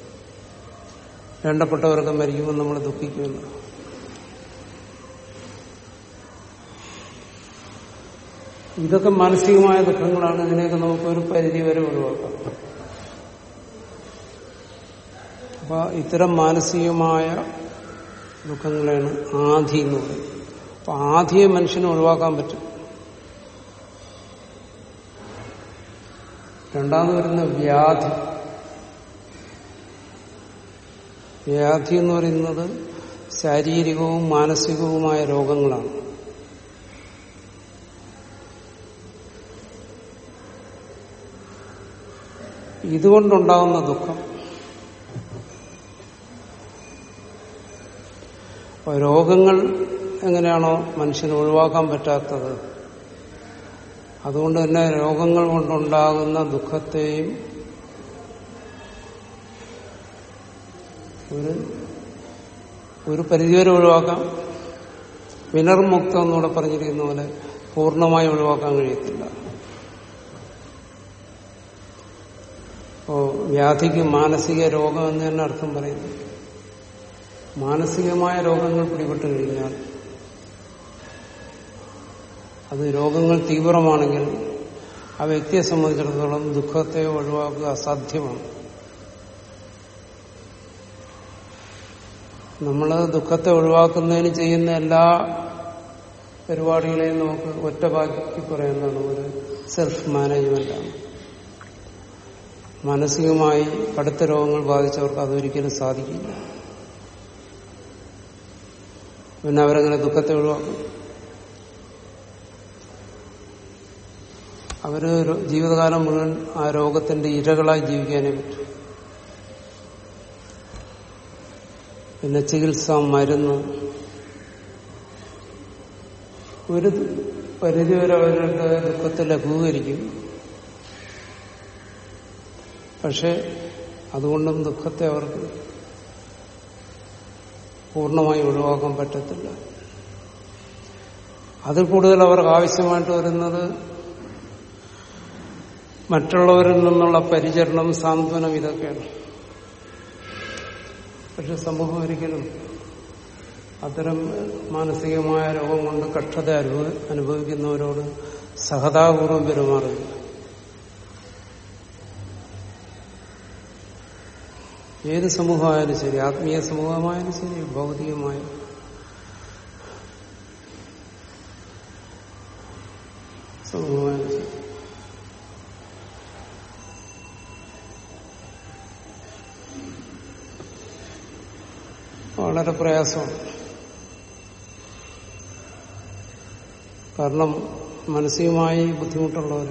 വേണ്ടപ്പെട്ടവരൊക്കെ മരിക്കുമ്പോൾ നമ്മൾ ദുഃഖിക്കുമല്ലോ. ഇതൊക്കെ മാനസികമായ ദുഃഖങ്ങളാണ്. ഇതിനെയൊക്കെ നമുക്ക് ഒരു പരിധി വരെ ഒഴിവാക്കാം. അപ്പൊ ഇത്തരം മാനസികമായ ദുഃഖങ്ങളെയാണ് ആധി എന്ന് പറയുന്നത്. അപ്പൊ ആധിയെ മനുഷ്യന് ഒഴിവാക്കാൻ പറ്റും. രണ്ടാമത് വരുന്ന വ്യാധി. വ്യാധി എന്ന് പറയുന്നത് ശാരീരികവും മാനസികവുമായ രോഗങ്ങളാണ്. ഇതുകൊണ്ടുണ്ടാകുന്ന ദുഃഖം. രോഗങ്ങൾ എങ്ങനെയാണോ മനുഷ്യന് ഒഴിവാക്കാൻ പറ്റാത്തത്? അതുകൊണ്ട് തന്നെ രോഗങ്ങൾ കൊണ്ടുണ്ടാകുന്ന ദുഃഖത്തെയും ഒരു ഒരു പരിധിവരെ ഒഴിവാക്കാം. വിനർമുക്തം എന്നൂടെ പറഞ്ഞിരിക്കുന്ന പോലെ പൂർണമായി ഒഴിവാക്കാൻ കഴിയത്തില്ല. അപ്പോ വ്യാധിക്ക് മാനസിക രോഗം എന്ന് തന്നെ അർത്ഥം പറയുന്നു. മാനസികമായ രോഗങ്ങൾ പിടിപെട്ട് കഴിഞ്ഞാൽ അത് രോഗങ്ങൾ തീവ്രമാണെങ്കിൽ ആ വ്യക്തിയെ സംബന്ധിച്ചിടത്തോളം ദുഃഖത്തെ ഒഴിവാക്കുക അസാധ്യമാണ്. നമ്മൾ ദുഃഖത്തെ ഒഴിവാക്കുന്നതിന് ചെയ്യുന്ന എല്ലാ പരിപാടികളെയും നമുക്ക് ഒറ്റ ബാക്കി പറയുന്നതാണ്. ഒരു സെൽഫ് മാനേജ്മെന്റാണ് മാനസികമായി കടുത്ത രോഗങ്ങൾ ബാധിച്ചവർക്ക് അതൊരിക്കലും സാധിക്കില്ല. പിന്നെ അവരങ്ങനെ ദുഃഖത്തെ ഒഴിവാക്കും. അവർ ജീവിതകാലം മുഴുവൻ ആ രോഗത്തിന്റെ ഇരകളായി ജീവിക്കാനേ പറ്റും. പിന്നെ ചികിത്സ മരുന്ന്. ഒരു പരിധിവരെ അവരുടെ ദുഃഖത്തെ ലഘൂകരിക്കും. പക്ഷെ അതുകൊണ്ടും ദുഃഖത്തെ അവർക്ക് പൂർണമായി ഒഴിവാക്കാൻ പറ്റത്തില്ല. അതിൽ കൂടുതൽ അവർക്ക് ആവശ്യമായിട്ട് വരുന്നത് മറ്റുള്ളവരിൽ നിന്നുള്ള പരിചരണം സാന്ത്വനം ഇതൊക്കെയാണ്. പക്ഷെ സമൂഹം ഒരിക്കലും അത്തരം മാനസികമായ രോഗം കൊണ്ട് കക്ഷത അനുഭവ അനുഭവിക്കുന്നവരോട് സഹതാപൂർവം പെരുമാറുന്നു ഏത് സമൂഹമായാലും ശരി ആത്മീയ സമൂഹമായാലും ശരി ഭൗതികമായ സമൂഹമായാലും ശരി വളരെ പ്രയാസമാണ്. കാരണം മാനസികമായി ബുദ്ധിമുട്ടുള്ളവർ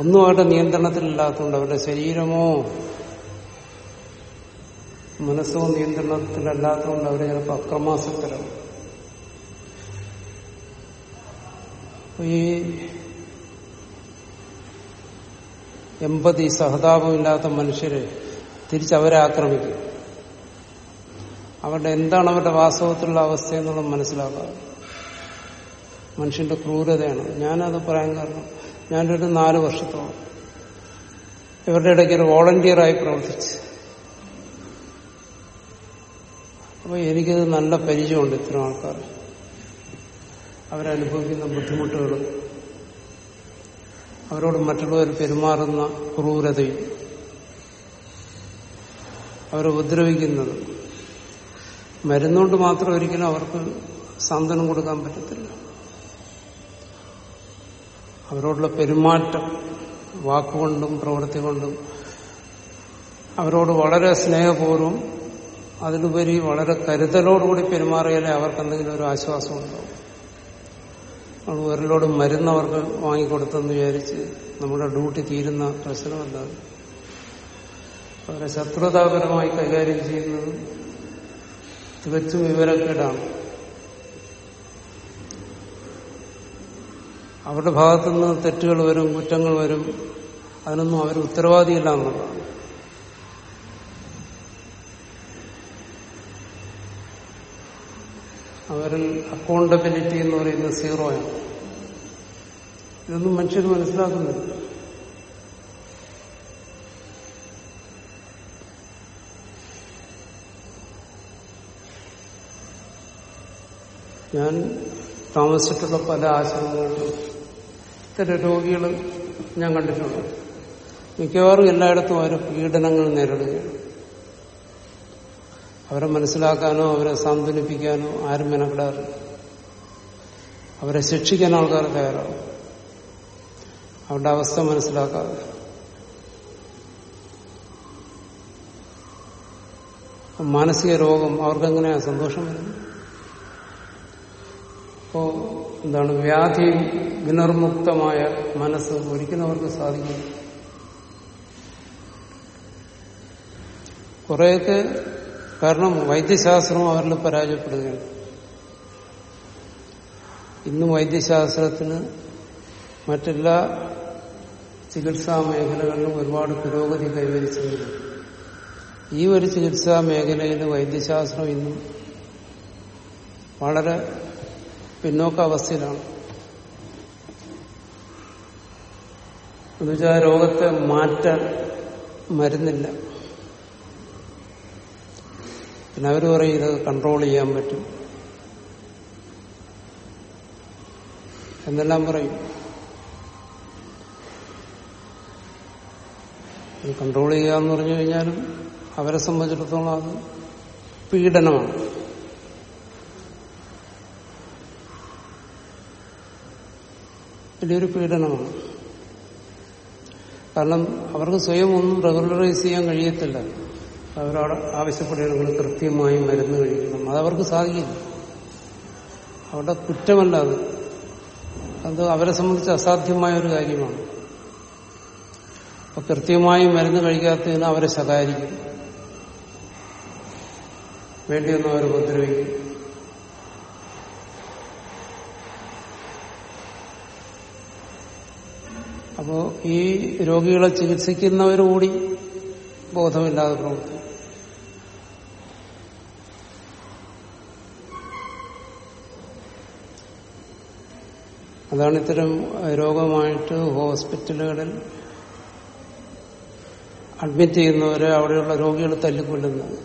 ഒന്നും അവരുടെ നിയന്ത്രണത്തിലില്ലാത്തതുകൊണ്ട് അവരുടെ ശരീരമോ മനസ്സോ നിയന്ത്രണത്തിലല്ലാത്തതുകൊണ്ട് അവർ ചിലപ്പോൾ അക്രമാസക്തരാണ് ഈ എമ്പതി സഹതാപമില്ലാത്ത മനുഷ്യരെ തിരിച്ചവരെ ആക്രമിക്കും. അവരുടെ എന്താണ് അവരുടെ വാസ്തവത്തിലുള്ള അവസ്ഥ എന്നുള്ളത് മനസ്സിലാക്കാറ്. മനുഷ്യന്റെ ക്രൂരതയാണ്. ഞാനത് പറയാൻ കാരണം ഞാനൊരു നാല് വർഷത്തോളം ഇവരുടെ ഇടയ്ക്ക് ഒരു വോളണ്ടിയറായി പ്രവർത്തിച്ച്. അപ്പൊ എനിക്കത് നല്ല പരിചയമുണ്ട് ഇത്തരം ആൾക്കാർ. അവരനുഭവിക്കുന്ന ബുദ്ധിമുട്ടുകൾ അവരോട് മറ്റുള്ളവർ പെരുമാറുന്ന ക്രൂരതയും അവരെ ഉപദ്രവിക്കുന്നത് മരുന്നുകൊണ്ട് മാത്രം ഒരിക്കലും അവർക്ക് സാന്ത്വനം കൊടുക്കാൻ പറ്റത്തില്ല അവരോടുള്ള പെരുമാറ്റം വാക്കുകൊണ്ടും പ്രവൃത്തി കൊണ്ടും അവരോട് വളരെ സ്നേഹപൂർവം അതിലുപരി വളരെ കരുതലോടുകൂടി പെരുമാറിയാലേ അവർക്ക് എന്തെങ്കിലും ഒരു ആശ്വാസം ഉണ്ടാവും നമ്മൾ ഒരിലോട് മരുന്ന് അവർക്ക് വാങ്ങിക്കൊടുത്തെന്ന് വിചാരിച്ച് നമ്മുടെ ഡ്യൂട്ടി തീരുന്ന പ്രശ്നമല്ല. അവരെ ശത്രുതാപരമായി കൈകാര്യം ചെയ്യുന്നത് തികച്ചും വിവരക്കേടാണ്. അവരുടെ ഭാഗത്തു നിന്ന് തെറ്റുകൾ വരും കുറ്റങ്ങൾ വരും അതിനൊന്നും അവർ ഉത്തരവാദിയില്ല എന്നുള്ളതാണ്. അവരിൽ അക്കൗണ്ടബിലിറ്റി എന്ന് പറയുന്നത് സീറോയാണ് ഇതൊന്നും മനുഷ്യർ മനസ്സിലാക്കുന്നില്ല. ഞാൻ താമസിച്ചിട്ടുള്ള പല ആശ്രമങ്ങളിലും ഇത്തരം രോഗികൾ ഞാൻ കണ്ടിട്ടുണ്ട്. മിക്കവാറും എല്ലായിടത്തും അവർ പീഡനങ്ങൾ നേരിടുകയാണ്. അവരെ മനസ്സിലാക്കാനോ അവരെ സാന്ത്വനിപ്പിക്കാനോ ആരും മെനക്കെടാറില്ല. അവരെ ശിക്ഷിക്കാൻ ആൾക്കാർ തയ്യാറാവും അവരുടെ അവസ്ഥ മനസ്സിലാക്കാതെ. മാനസിക രോഗം അവർക്കെങ്ങനെയാ സന്തോഷം വരുന്നത്? അപ്പോ എന്താണ് വ്യാധി വിനിർമുക്തമായ മനസ്സ് ഒരിക്കലും അവർക്ക് സാധിക്കും. കുറെയൊക്കെ കാരണം വൈദ്യശാസ്ത്രം അവരിൽ പരാജയപ്പെടുകയാണ്. ഇന്നും വൈദ്യശാസ്ത്രത്തിന് മറ്റെല്ലാ ചികിത്സാ മേഖലകളിലും ഒരുപാട് പുരോഗതി കൈവരിച്ചിട്ടുണ്ട്. ഈ ഒരു ചികിത്സാ മേഖലയിൽ വൈദ്യശാസ്ത്രം ഇന്നും വളരെ പിന്നോക്ക അവസ്ഥയിലാണ്. എന്നുവെച്ചാൽ രോഗത്തെ മാറ്റാൻ മരുന്നില്ല. പിന്നെ അവർ പറയും ഇത് കൺട്രോൾ ചെയ്യാൻ പറ്റും. എന്നെല്ലാം പറയും. കൺട്രോൾ ചെയ്യാന്ന് പറഞ്ഞു കഴിഞ്ഞാലും അവരെ സംബന്ധിച്ചിടത്തോളം അത് പീഡനമാണ്. വലിയൊരു പീഡനമാണ്. കാരണം അവർക്ക് സ്വയം ഒന്നും റെഗുലറൈസ് ചെയ്യാൻ കഴിയത്തില്ല. അവരോട് ആവശ്യപ്പെടുകയാണെങ്കിൽ കൃത്യമായി മരുന്ന് കഴിക്കണം. അതവർക്ക് സാധിക്കില്ല. അവരുടെ കുറ്റമല്ല അത്. അത് അവരെ സംബന്ധിച്ച് അസാധ്യമായ ഒരു കാര്യമാണ്. അപ്പൊ കൃത്യമായി മരുന്ന് കഴിക്കാത്തതിന് അവരെ ശകാരിക്കും. വേണ്ടിയൊന്നും അവർ ഉപദ്രവിക്കും. അപ്പോ ഈ രോഗികളെ ചികിത്സിക്കുന്നവർ കൂടി ബോധമില്ലാതെ പ്രവർത്തിക്കും. അതാണ് ഇത്തരം രോഗമായിട്ട് ഹോസ്പിറ്റലുകളിൽ അഡ്മിറ്റ് ചെയ്യുന്നവരെ അവിടെയുള്ള രോഗികൾ തല്ലിക്കൊല്ലുന്നത്.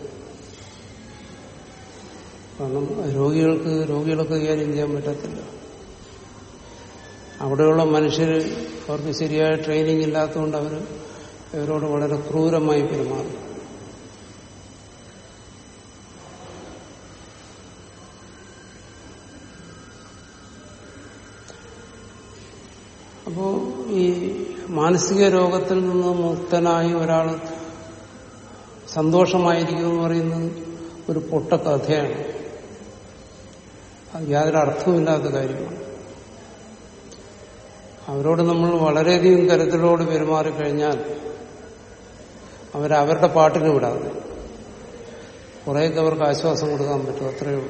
കാരണം രോഗികൾക്ക് രോഗികൾക്ക് കൈകാര്യം ചെയ്യാൻ പറ്റത്തില്ല. അവിടെയുള്ള മനുഷ്യർ അവർക്ക് ശരിയായ ട്രെയിനിങ് ഇല്ലാത്തതുകൊണ്ട് അവർ ഇവരോട് വളരെ ക്രൂരമായി പെരുമാറും. അപ്പോ ഈ മാനസിക രോഗത്തിൽ നിന്ന് മുക്തനായി ഒരാൾ സന്തോഷമായിരിക്കും എന്ന് പറയുന്നത് ഒരു പൊട്ട കഥയാണ്. അത് യാതൊരു അർത്ഥവുമില്ലാത്ത കാര്യമാണ്. അവരോട് നമ്മൾ വളരെയധികം കരുതലോട് പെരുമാറിക്കഴിഞ്ഞാൽ അവരവരുടെ പാട്ടിന് വിടാതെ കുറേയൊക്കെ അവർക്ക് ആശ്വാസം കൊടുക്കാൻ പറ്റും അത്രയേ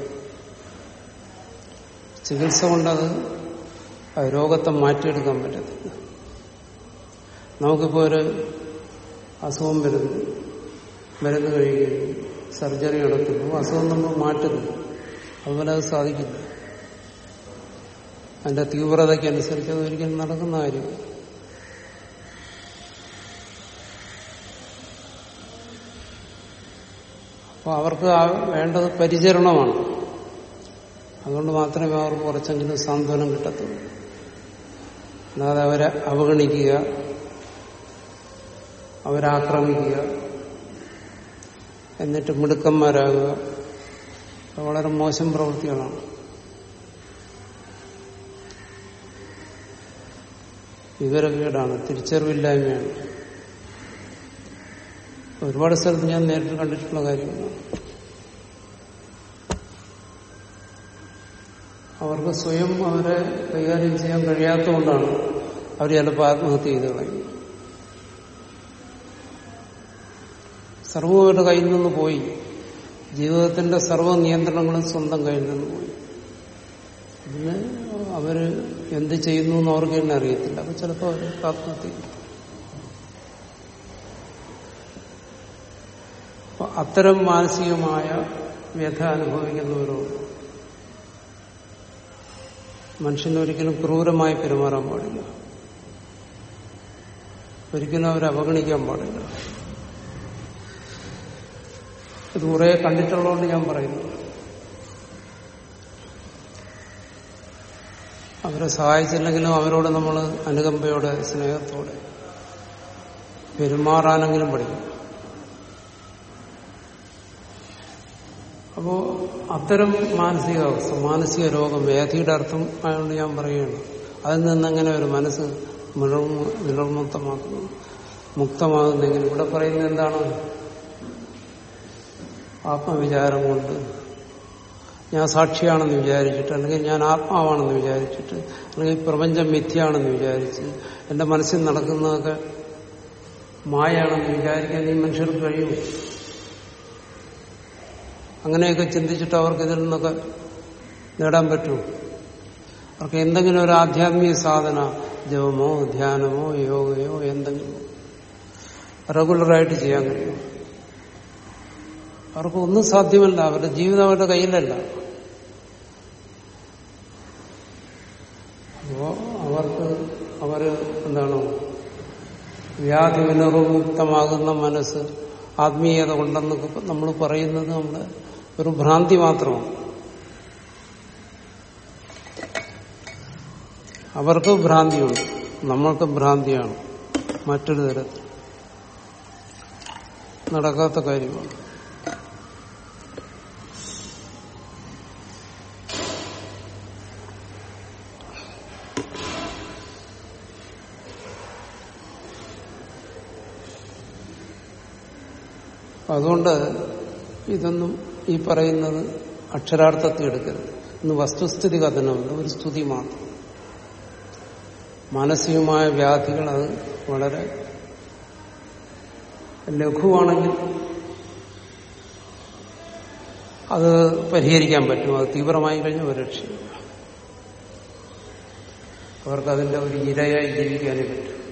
ചികിത്സ കൊണ്ടത് രോഗത്തെ മാറ്റിയെടുക്കാൻ പറ്റത്തില്ല. നമുക്കിപ്പോൾ ഒരു അസുഖം വരുന്നു മരുന്ന് കഴിയുകയും സർജറി നടത്തുന്നു അസുഖം നമ്മൾ മാറ്റുന്നു. അതുപോലെ അത് സാധിക്കില്ല. അതിന്റെ തീവ്രതയ്ക്കനുസരിച്ച് അത് ഒരിക്കലും നടക്കുന്ന കാര്യം അപ്പോൾ അവർക്ക് വേണ്ടത് പരിചരണമാണ്. അതുകൊണ്ട് മാത്രമേ അവർക്ക് കുറച്ചെങ്കിലും സാന്ത്വനം കിട്ടത്തുള്ളൂ. അല്ലാതെ അവരെ അവഗണിക്കുക അവരാക്രമിക്കുക എന്നിട്ട് മിടുക്കന്മാരാകുക വളരെ മോശം പ്രവൃത്തികളാണ്. വിവരക്കേടാണ് തിരിച്ചറിവില്ലായ്മയാണ്. ഒരുപാട് സ്ഥലത്ത് ഞാൻ നേരിട്ട് കണ്ടിട്ടുള്ള കാര്യമാണ് അവർക്ക് സ്വയം അവരെ കൈകാര്യം ചെയ്യാൻ കഴിയാത്തതുകൊണ്ടാണ് അവർ ചിലപ്പോൾ ആത്മഹത്യ ചെയ്ത് തുടങ്ങി സർവം കയ്യിൽ നിന്ന് പോയി. ജീവിതത്തിന്റെ സർവ നിയന്ത്രണങ്ങളും സ്വന്തം കയ്യിൽ നിന്ന് പോയി. പിന്നെ അവർ എന്ത് ചെയ്യുന്നു എന്ന് അവർക്ക് തന്നെ അറിയത്തില്ല. അപ്പൊ ചിലപ്പോൾ അവർ ആത്മഹത്യ അത്തരം മാനസികമായ വ്യഥ അനുഭവിക്കുന്നവരോട് മനുഷ്യനൊരിക്കലും ക്രൂരമായി പെരുമാറാൻ പാടില്ല. ഒരിക്കലും അവരെ അവഗണിക്കാൻ പാടില്ല. ഇത് കുറെ കണ്ടിട്ടുള്ളതുകൊണ്ട് ഞാൻ പറയുന്നു. അവരെ സഹായിച്ചില്ലെങ്കിലും അവരോട് നമ്മൾ അനുകമ്പയോടെ സ്നേഹത്തോടെ പെരുമാറാനെങ്കിലും പഠിക്കും. അപ്പോ അത്തരം മാനസികാവസ്ഥ മാനസിക രോഗം വ്യാധിയുടെ അർത്ഥം ആയതുകൊണ്ട് ഞാൻ പറയുകയാണ്. അതിൽ നിന്നെങ്ങനെ ഒരു മനസ്സ് നിലർമുക്തമാക്കുന്നു മുക്തമാകുന്നെങ്കിൽ ഇവിടെ പറയുന്നത് എന്താണ്? ആത്മവിചാരം കൊണ്ട് ഞാൻ സാക്ഷിയാണെന്ന് വിചാരിച്ചിട്ട് അല്ലെങ്കിൽ ഞാൻ ആത്മാവാണെന്ന് വിചാരിച്ചിട്ട് അല്ലെങ്കിൽ പ്രപഞ്ചം മിഥ്യയാണെന്ന് വിചാരിച്ച് എന്റെ മനസ്സിൽ നടക്കുന്നതൊക്കെ മായാണെന്ന് വിചാരിക്കാൻ ഈ മനുഷ്യർക്ക് കഴിയും അങ്ങനെയൊക്കെ ചിന്തിച്ചിട്ട് അവർക്ക് ഇതിൽ നിന്നൊക്കെ നേടാൻ പറ്റുമോ? അവർക്ക് എന്തെങ്കിലും ഒരു ആധ്യാത്മിക സാധന ജപമോ ധ്യാനമോ യോഗയോ എന്തെങ്കിലും റെഗുലറായിട്ട് ചെയ്യാൻ കഴിയും അവർക്ക് ഒന്നും സാധ്യമല്ല അവരുടെ ജീവിതം അവരുടെ കയ്യിലല്ല അപ്പോ അവർക്ക് അവർ എന്താണ് വ്യാധി വിനർമുക്തമാകുന്ന മനസ്സ് ആത്മീയത കൊണ്ടെന്നൊക്കെ നമ്മൾ പറയുന്നത് നമ്മുടെ ഒരു ഭ്രാന്തി മാത്രമാണ്. അവർക്ക് ഭ്രാന്തിയുണ്ട്. നമ്മൾക്ക് ഭ്രാന്തിയാണ്. മറ്റൊരു തരത്തിൽ നടക്കാത്ത കാര്യമാണ്. അതുകൊണ്ട് ഇതൊന്നും ഈ പറയുന്നത് അക്ഷരാർത്ഥത്തിൽ എടുക്കരുത്. ഇന്ന് വസ്തുസ്ഥിതി കഥനമുണ്ട് ഒരു സ്തുതി മാത്രം. മാനസികമായ വ്യാധികൾ അത് വളരെ ലഘുവാണെങ്കിൽ അത് പരിഹരിക്കാൻ പറ്റും. അത് തീവ്രമായി കഴിഞ്ഞാൽ ഒരു രക്ഷയില്ല. അവർക്കതിന്റെ ഒരു ഇരയായി ജീവിക്കാനേ പറ്റും.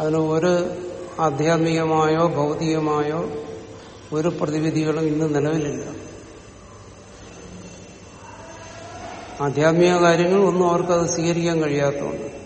അതിന് ഒരു ആധ്യാത്മികമായോ ഭൗതികമായോ ഒരു പ്രതിവിധികളും ഇന്ന് നിലവിലില്ല. ആധ്യാത്മിക കാര്യങ്ങൾ ഒന്നും അവർക്കത് സ്വീകരിക്കാൻ കഴിയാത്തതുകൊണ്ട്.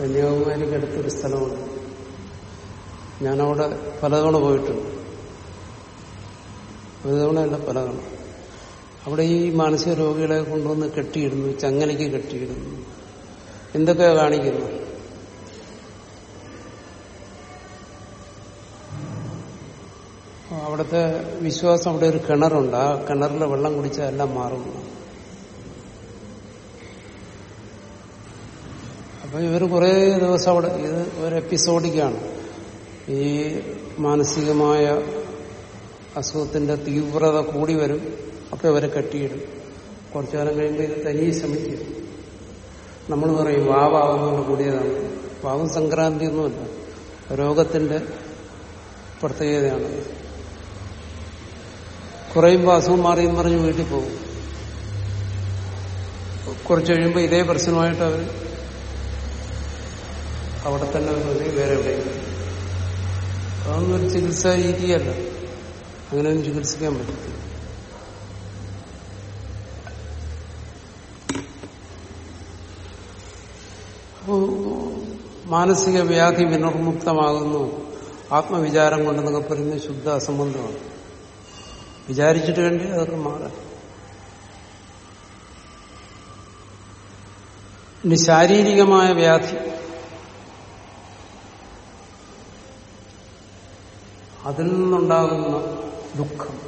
കന്യാകുമാരിക്ക് അടുത്തൊരു സ്ഥലമുണ്ട്. ഞാനവിടെ പലതവണ പോയിട്ടുണ്ട്. ഒരു തവണയല്ല പലതവണ. അവിടെ ഈ മാനസിക രോഗികളെ കൊണ്ടുവന്ന് കെട്ടിയിടുന്നു ചങ്ങലയ്ക്ക് കെട്ടിയിടുന്നു. എന്തൊക്കെയാ കാണിക്കുന്നു അവിടുത്തെ വിശ്വാസം അവിടെ ഒരു കിണറുണ്ട്. ആ കിണറിലെ വെള്ളം കുടിച്ചാൽ എല്ലാം മാറുന്നു. അപ്പൊ ഇവർ കുറെ ദിവസം അവിടെ ഇത് ഒരു എപ്പിസോഡിക്കാണ്. ഈ മാനസികമായ അസുഖത്തിന്റെ തീവ്രത കൂടി വരും അപ്പൊ ഇവരെ കെട്ടിയിടും. കുറച്ചു കാലം കഴിയുമ്പോൾ ഇത് തനിയെ ശ്രമിക്കും നമ്മൾ പറയും വാവാവുന്നതോട് കൂടിയതാണ്. വാവും സംക്രാന്തി ഒന്നുമല്ല രോഗത്തിന്റെ പ്രത്യേകതയാണ്. കുറയുമ്പോൾ അസുഖം മാറിയും പറഞ്ഞ് വീട്ടിൽ പോകും. കുറച്ച് കഴിയുമ്പോൾ ഇതേ പ്രശ്നമായിട്ട് അവർ അവിടെ തന്നെ പ്രതി വേറെ എവിടെയെങ്കിലും. അതൊന്നും ഒരു ചികിത്സാ രീതിയല്ല. അങ്ങനെയൊന്നും ചികിത്സിക്കാൻ പറ്റത്തില്ല അപ്പോൾ മാനസിക വ്യാധി വിനിർമുക്തമാകുന്നു. ആത്മവിചാരം കൊണ്ടെന്നൊക്കെ പറയുന്നത് ശുദ്ധ അസംബന്ധമാണ്. വിചാരിച്ചിട്ട് വേണ്ടി അതൊക്കെ മാറാം. ഇനി ശാരീരികമായ വ്യാധി. അതിൽ നിന്നുണ്ടാകുന്ന ദുഃഖം.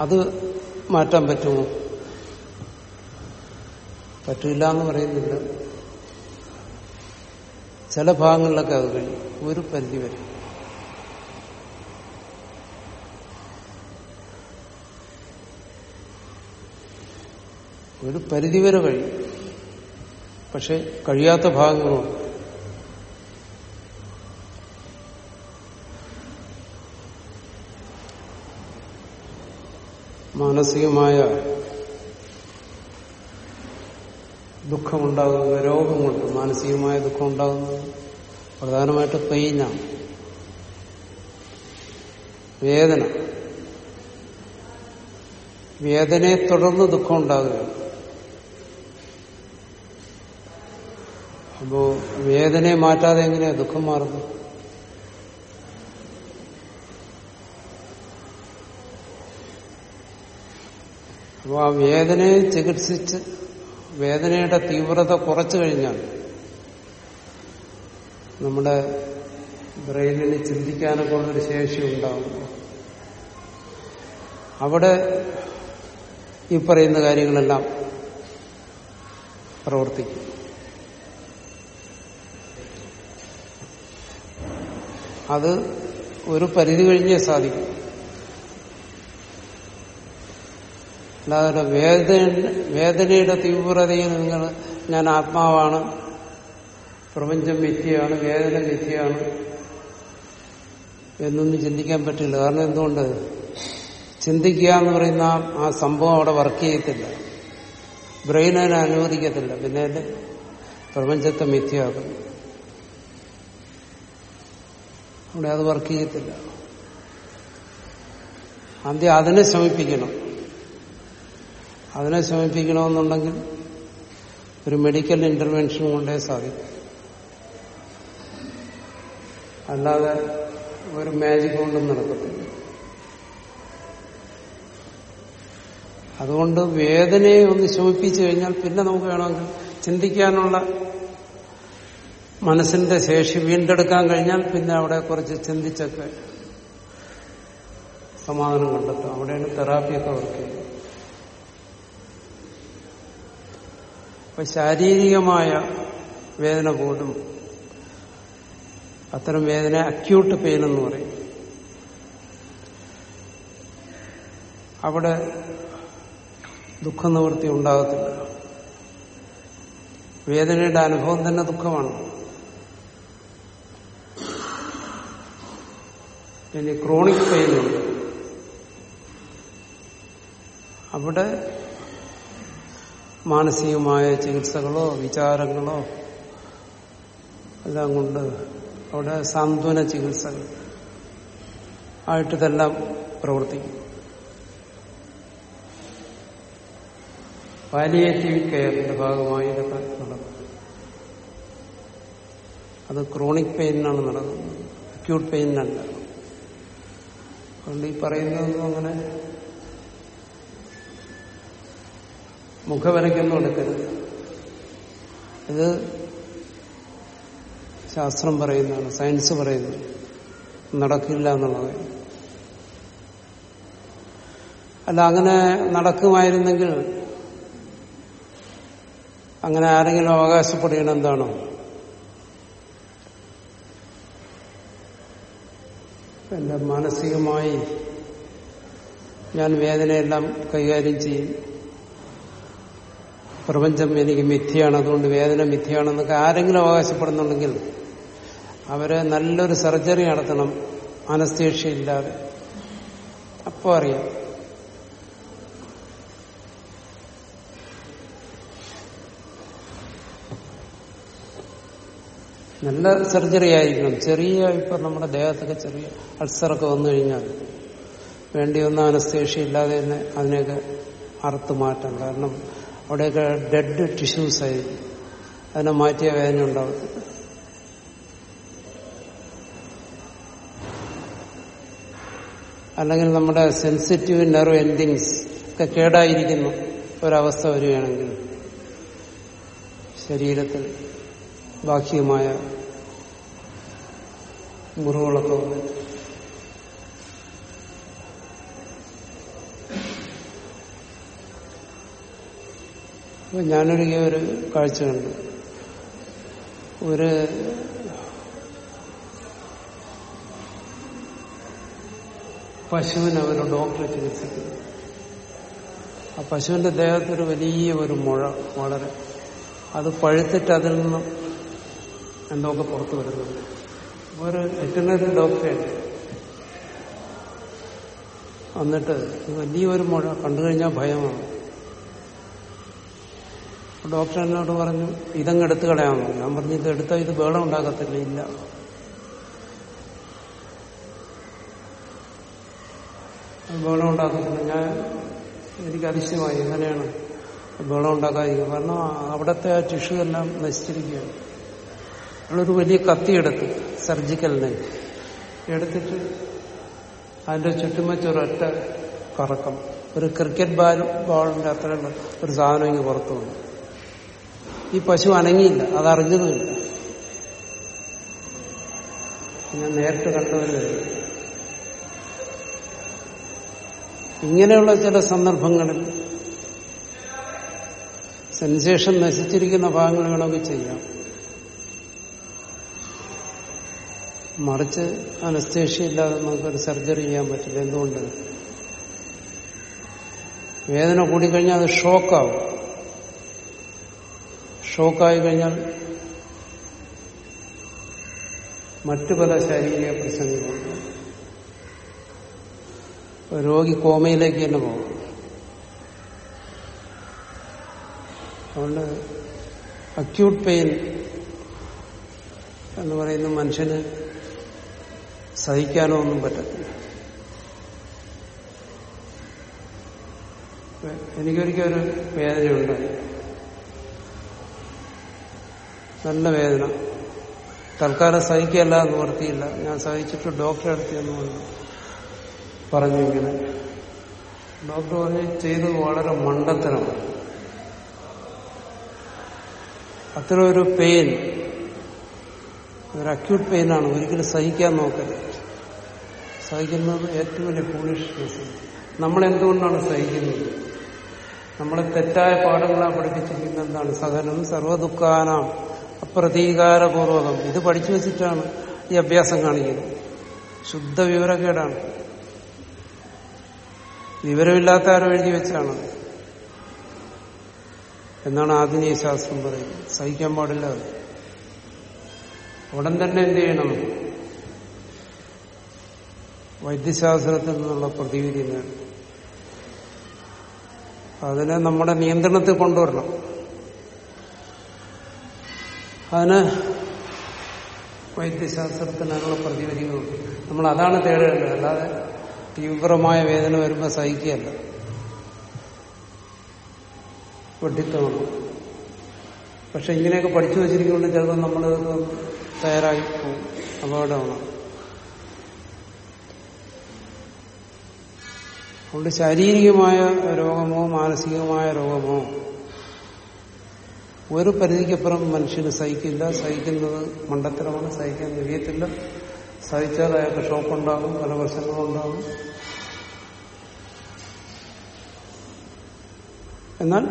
അത് മാറ്റാൻ പറ്റുമോ? പറ്റില്ല എന്ന് പറയുന്നില്ല. ചില ഭാഗങ്ങളിലൊക്കെ അത് കഴിയും. ഒരു പരിധി വരെ. ഒരു പരിധിവരെ കഴിയും. പക്ഷെ കഴിയാത്ത ഭാഗങ്ങളുണ്ട്. മാനസികമായ ദുഃഖമുണ്ടാകുന്നത് രോഗം കൊണ്ട് മാനസികമായ ദുഃഖം ഉണ്ടാകുന്നത് പ്രധാനമായിട്ട് പെയിനാണ്. വേദന. വേദനയെ തുടർന്ന് ദുഃഖം ഉണ്ടാകുകയാണ് അപ്പോ വേദനയെ മാറ്റാതെ എങ്ങനെയാ ദുഃഖം മാറുന്നത്? അപ്പോൾ ആ വേദനയെ ചികിത്സിച്ച് വേദനയുടെ തീവ്രത കുറച്ചു കഴിഞ്ഞാൽ നമ്മുടെ ബ്രെയിനിന് ചിന്തിക്കാനൊക്കെ ഉള്ളൊരു ശേഷി ഉണ്ടാവും. അവിടെ ഈ പറയുന്ന കാര്യങ്ങളെല്ലാം പ്രവർത്തിക്കും. അത് ഒരു പരിധി കഴിഞ്ഞേ സാധിക്കും. അല്ലാതെ വേദന വേദനയുടെ തീവ്രതയിൽ നിങ്ങൾ ഞാൻ ആത്മാവാണ്. പ്രപഞ്ചം മിഥ്യയാണ് വേദന മിഥ്യയാണ് എന്നൊന്നും ചിന്തിക്കാൻ പറ്റില്ല. കാരണം എന്തുകൊണ്ട്? ചിന്തിക്കുക എന്ന് പറയുന്ന ആ- സംഭവം അവിടെ വർക്ക് ചെയ്യത്തില്ല. ബ്രെയിൻ അതിനെ അനുവദിക്കത്തില്ല. പിന്നെ പ്രപഞ്ചത്തെ മിഥ്യയാക്കും. അവിടെ അത് വർക്ക് ചെയ്യത്തില്ല. ആദ്യം അതിനെ ശമിപ്പിക്കണം. അതിനെ ശമിപ്പിക്കണമെന്നുണ്ടെങ്കിൽ ഒരു മെഡിക്കൽ ഇന്റർവെൻഷൻ കൊണ്ടേ സാധിക്കും. അല്ലാതെ ഒരു മാജിക് കൊണ്ടും നടക്കത്തില്ല. അതുകൊണ്ട് വേദനയെ ഒന്ന് ശമിപ്പിച്ചു കഴിഞ്ഞാൽ പിന്നെ നമുക്ക് വേണമെങ്കിൽ ചിന്തിക്കാനുള്ള മനസ്സിന്റെ ശേഷി വീണ്ടെടുക്കാൻ കഴിഞ്ഞാൽ പിന്നെ അവിടെ കുറച്ച് ചിന്തിച്ചൊക്കെ സമാധാനം കണ്ടെത്തും. അവിടെയാണ് തെറാപ്പിയൊക്കെ വർക്ക് ചെയ്യുന്നത്. അപ്പൊ ശാരീരികമായ വേദന പോലും അത്തരം വേദന അക്യൂട്ട് പെയിൻ എന്ന് പറയും. അവിടെ ദുഃഖനിവൃത്തി ഉണ്ടാകത്തില്ല. വേദനയുടെ അനുഭവം തന്നെ ദുഃഖമാണ്. ഇനി ക്രോണിക് പെയിനുണ്ട് അവിടെ മാനസികമായ ചികിത്സകളോ വിചാരങ്ങളോ എല്ലാം കൊണ്ട് അവിടെ സാന്ത്വന ചികിത്സകൾ ആയിട്ടിതെല്ലാം പ്രവർത്തിക്കും. പാലിയേറ്റീവ് കെയറിന്റെ ഭാഗമായി ഇതൊക്കെ നടക്കും. അത് ക്രോണിക് പെയിനാണ് നടക്കുന്നത്. അക്യൂട്ട് പെയിനല്ല അതുകൊണ്ട് ഈ പറയുന്നതൊന്നും അങ്ങനെ മുഖവരയ്ക്കൊന്നും എടുക്കരുത്. ഇത് ശാസ്ത്രം പറയുന്നതാണ് സയൻസ് പറയുന്നത് നടക്കില്ല എന്നുള്ളത്. അല്ല അങ്ങനെ നടക്കുമായിരുന്നെങ്കിൽ അങ്ങനെ ആരെങ്കിലും അവകാശപ്പെടുകയാണ് എന്താണോ? എന്റെ മാനസികമായി ഞാൻ വേദനയെല്ലാം കൈകാര്യം ചെയ്യും. പ്രപഞ്ചം എനിക്ക് മിഥ്യയാണ് അതുകൊണ്ട് വേദന മിഥ്യയാണെന്നൊക്കെ ആരെങ്കിലും അവകാശപ്പെടുന്നുണ്ടെങ്കിൽ അവരെ നല്ലൊരു സർജറി നടത്തണം അനസ്തേഷ്യ ഇല്ലാതെ അപ്പോൾ അറിയാം. നല്ല സർജറി ആയിരിക്കണം. ചെറിയ ഇപ്പൊ നമ്മുടെ ദേഹത്തൊക്കെ ചെറിയ അൾസറൊക്കെ വന്നു കഴിഞ്ഞാൽ വേണ്ടി വന്ന അനസ്തേഷ്യ ഇല്ലാതെ തന്നെ അതിനെയൊക്കെ അറുത്തു മാറ്റാം. കാരണം അവിടെയൊക്കെ ഡെഡ് ടിഷ്യൂസ് ആയി. അതിനെ മാറ്റിയ വേദന ഉണ്ടാവത്തില്ല അല്ലെങ്കിൽ നമ്മുടെ സെൻസിറ്റീവ് നെർവ് എൻഡിങ്സ് ഒക്കെ കേടായിരിക്കുന്നു ഒരവസ്ഥ വരികയാണെങ്കിൽ. ശരീരത്തിൽ ബാഹ്യമായ മുറിവുകളൊക്കെ വന്നിട്ട്. അപ്പൊ ഒരു കാഴ്ച കണ്ടു. ഒരു പശുവിനെ ഒരു ഡോക്ടറെ ചികിത്സിക്കുന്നു. ആ പശുവിന്റെ ദേഹത്തൊരു വലിയ ഒരു മുഴ വളരെ. അത് പഴുത്തിട്ട് അതിൽ നിന്നും എന്തൊക്കെ പുറത്തു വരുന്നുണ്ട്. ഒരു വെറ്റിനറി ഡോക്ടറെ എന്നിട്ട് വലിയൊരു മുഴ കണ്ടു കഴിഞ്ഞാൽ ഭയമാണ്. ഡോക്ടർ എന്നോട് പറഞ്ഞു ഇതങ്ങ് എടുത്തു കളയാമോ? ഞാൻ പറഞ്ഞു ഇത് എടുത്താൽ ഇത് ബേളം ഉണ്ടാകത്തില്ല ഇല്ല. ബേളം ഉണ്ടാക്കത്തില്ല. ഞാൻ എനിക്ക് അതിശയമായി എങ്ങനെയാണ് ബേളം ഉണ്ടാക്കാതിരിക്കുക? കാരണം അവിടുത്തെ ആ ടിഷ്യൂ എല്ലാം നശിച്ചിരിക്കുകയാണ്. അയാളൊരു വലിയ കത്തിയെടുത്ത് സർജിക്കൽ നൈഫ് എടുത്തിട്ട് അതിന്റെ ചുറ്റും വെച്ചൊരൊറ്റ കറക്കം ഒരു ക്രിക്കറ്റ് ബാൽ ബോളിന്റെ അത്രയുള്ള ഒരു സാധനം ഇങ്ങ് പുറത്തു വന്നു ഈ പശു അനങ്ങിയില്ല. അതറിഞ്ഞതുമില്ല ഞാൻ നേരിട്ട് കണ്ടവര് ഇങ്ങനെയുള്ള ചില സന്ദർഭങ്ങളിൽ സെൻസേഷൻ നശിച്ചിരിക്കുന്ന ഭാഗങ്ങൾ വേണമെങ്കിൽ ചെയ്യാം. മറിച്ച് അനസ്തേഷ്യ ഇല്ലാതെ നമുക്കൊരു സർജറി ചെയ്യാൻ പറ്റില്ല. എന്തുകൊണ്ട്? വേദന കൂടിക്കഴിഞ്ഞാൽ അത് ഷോക്കാവും. ഷോക്കായി കഴിഞ്ഞാൽ മറ്റു പല ശാരീരിക പ്രശ്നങ്ങളുണ്ട് രോഗി കോമയിലേക്ക് തന്നെ പോകും. അതുകൊണ്ട് അക്യൂട്ട് പെയിൻ എന്ന് പറയുന്ന മനുഷ്യന് സഹിക്കാനോ ഒന്നും പറ്റത്തില്ല. എനിക്കൊരിക്കൊരു വേദനയുണ്ടായി. നല്ല വേദന. തൽക്കാലം സഹിക്കല്ല എന്ന് വർത്തിയില്ല. ഞാൻ സഹിച്ചിട്ട് ഡോക്ടറെ അടുത്തെന്ന് പറഞ്ഞു പറഞ്ഞു ഇങ്ങനെ ഡോക്ടർ പറഞ്ഞ് ചെയ്തത് വളരെ മണ്ടത്തരമാണ്. അത്ര ഒരു പെയിൻ ഒരു അക്യൂട്ട് പെയിനാണ് ഒരിക്കലും സഹിക്കാൻ നോക്കരുത്. സഹിക്കുന്നത് ഏറ്റവും വലിയ ഫൂളിഷ്നെസ് നമ്മളെന്തുകൊണ്ടാണ് സഹിക്കുന്നത്? നമ്മളെ തെറ്റായ പാഠങ്ങളാണ് പഠിപ്പിച്ചിരിക്കുന്നത് എന്താണ് സഹനം സർവദുഃഖാനാം. അപ്രതീകാരപൂർവകം ഇത് പഠിച്ചു വെച്ചിട്ടാണ് ഈ അഭ്യാസം കാണിക്കുന്നത്. ശുദ്ധ വിവരക്കേടാണ് വിവരമില്ലാത്ത ആരോ എഴുതി വെച്ചാണ്. എന്നാണ് ആധുനിക ശാസ്ത്രം പറയുന്നത്. സഹിക്കാൻ പാടില്ല ഉടൻ തന്നെ എന്ത് ചെയ്യണം? വൈദ്യശാസ്ത്രത്തിൽ നിന്നുള്ള പ്രതിവിധി അതിനെ നമ്മുടെ നിയന്ത്രണത്തിൽ കൊണ്ടുവരണം. അതിന് വൈദ്യശാസ്ത്രത്തിനുള്ള പ്രതിവിധികളുണ്ട് നമ്മൾ അതാണ് തേടേണ്ടത്. അല്ലാതെ തീവ്രമായ വേദന വരുമ്പോൾ സഹിക്കുകയല്ല. വെട്ടിത്തോണം പക്ഷെ ഇങ്ങനെയൊക്കെ പഠിച്ചു വെച്ചിരിക്കുന്നത് ചിലപ്പോൾ നമ്മൾ തയ്യാറായി പോകും. അപകടമാണ്. അതുകൊണ്ട് ശാരീരികമായ രോഗമോ മാനസികമായ രോഗമോ ഒരു പരിധിക്കപ്പുറം മനുഷ്യന് സഹിക്കില്ല. സഹിക്കുന്നത് മണ്ടത്തരമാണ്. സഹിക്കാൻ കഴിയത്തില്ല. സഹിച്ചാൽ അയാൾക്ക് ഷോക്കുണ്ടാകും പല പ്രശ്നങ്ങളുണ്ടാകും എന്നാൽ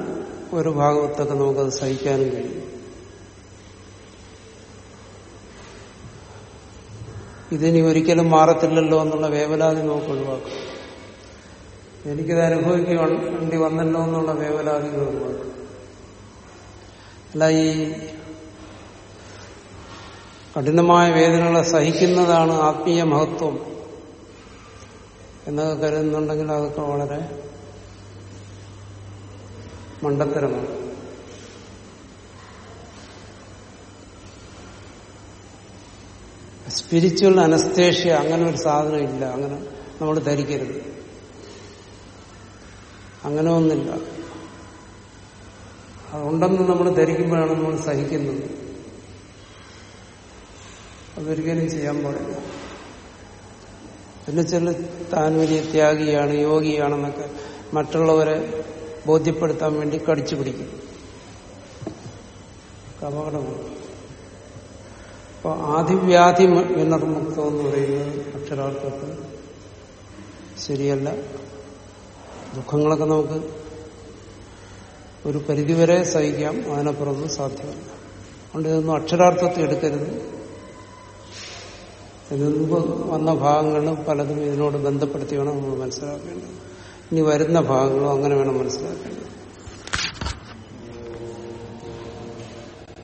ഒരു ഭാഗത്തൊക്കെ നമുക്കത് സഹിക്കാനും കഴിയും. ഇതിനി ഒരിക്കലും മാറത്തില്ലല്ലോ എന്നുള്ള വേവലാതി നമുക്ക് ഒഴിവാക്കും. എനിക്കിത് അനുഭവിക്കേണ്ടി വന്നല്ലോ എന്നുള്ള വേവലാതി ഒഴിവാക്കും. അല്ല ഈ കഠിനമായ വേദനകളെ സഹിക്കുന്നതാണ് ആത്മീയ മഹത്വം എന്നൊക്കെ കരുതുന്നുണ്ടെങ്കിൽ അതൊക്കെ വളരെ മണ്ടത്തരമാണ്. സ്പിരിച്വൽ അനസ്തേഷ്യ അങ്ങനെ ഒരു സാധനം ഇല്ല. അങ്ങനെ നമ്മൾ ധരിക്കരുത്. അങ്ങനെ ഒന്നില്ല അതുണ്ടെന്ന് നമ്മൾ ധരിക്കുമ്പോഴാണ് നമ്മൾ സഹിക്കുന്നത്. അതൊരിക്കലും ചെയ്യാൻ പാടില്ല. പിന്നെ ചില താൻ വലിയ ത്യാഗിയാണ് യോഗിയാണെന്നൊക്കെ മറ്റുള്ളവരെ ബോധ്യപ്പെടുത്താൻ വേണ്ടി കടിച്ചു പിടിക്കും. അപകടമാണ് അപ്പൊ ആദിവ്യാധി വിനർമുക്തം എന്ന് പറയുന്നത് അക്ഷരാർത്ഥത്തിൽ ശരിയല്ല. ദുഃഖങ്ങളൊക്കെ നമുക്ക് ഒരു പരിധിവരെ സഹിക്കാം അതിനപ്പുറമൊന്നും സാധ്യമല്ല. അതുകൊണ്ട് ഇതൊന്നും അക്ഷരാർത്ഥത്തിൽ എടുക്കരുത്. ഇതിനു വന്ന ഭാഗങ്ങളും പലതും ഇതിനോട് ബന്ധപ്പെടുത്തി വേണം നമ്മൾ മനസ്സിലാക്കേണ്ടത്. ഇനി വരുന്ന ഭാഗങ്ങളും അങ്ങനെ വേണം മനസ്സിലാക്കേണ്ടത്.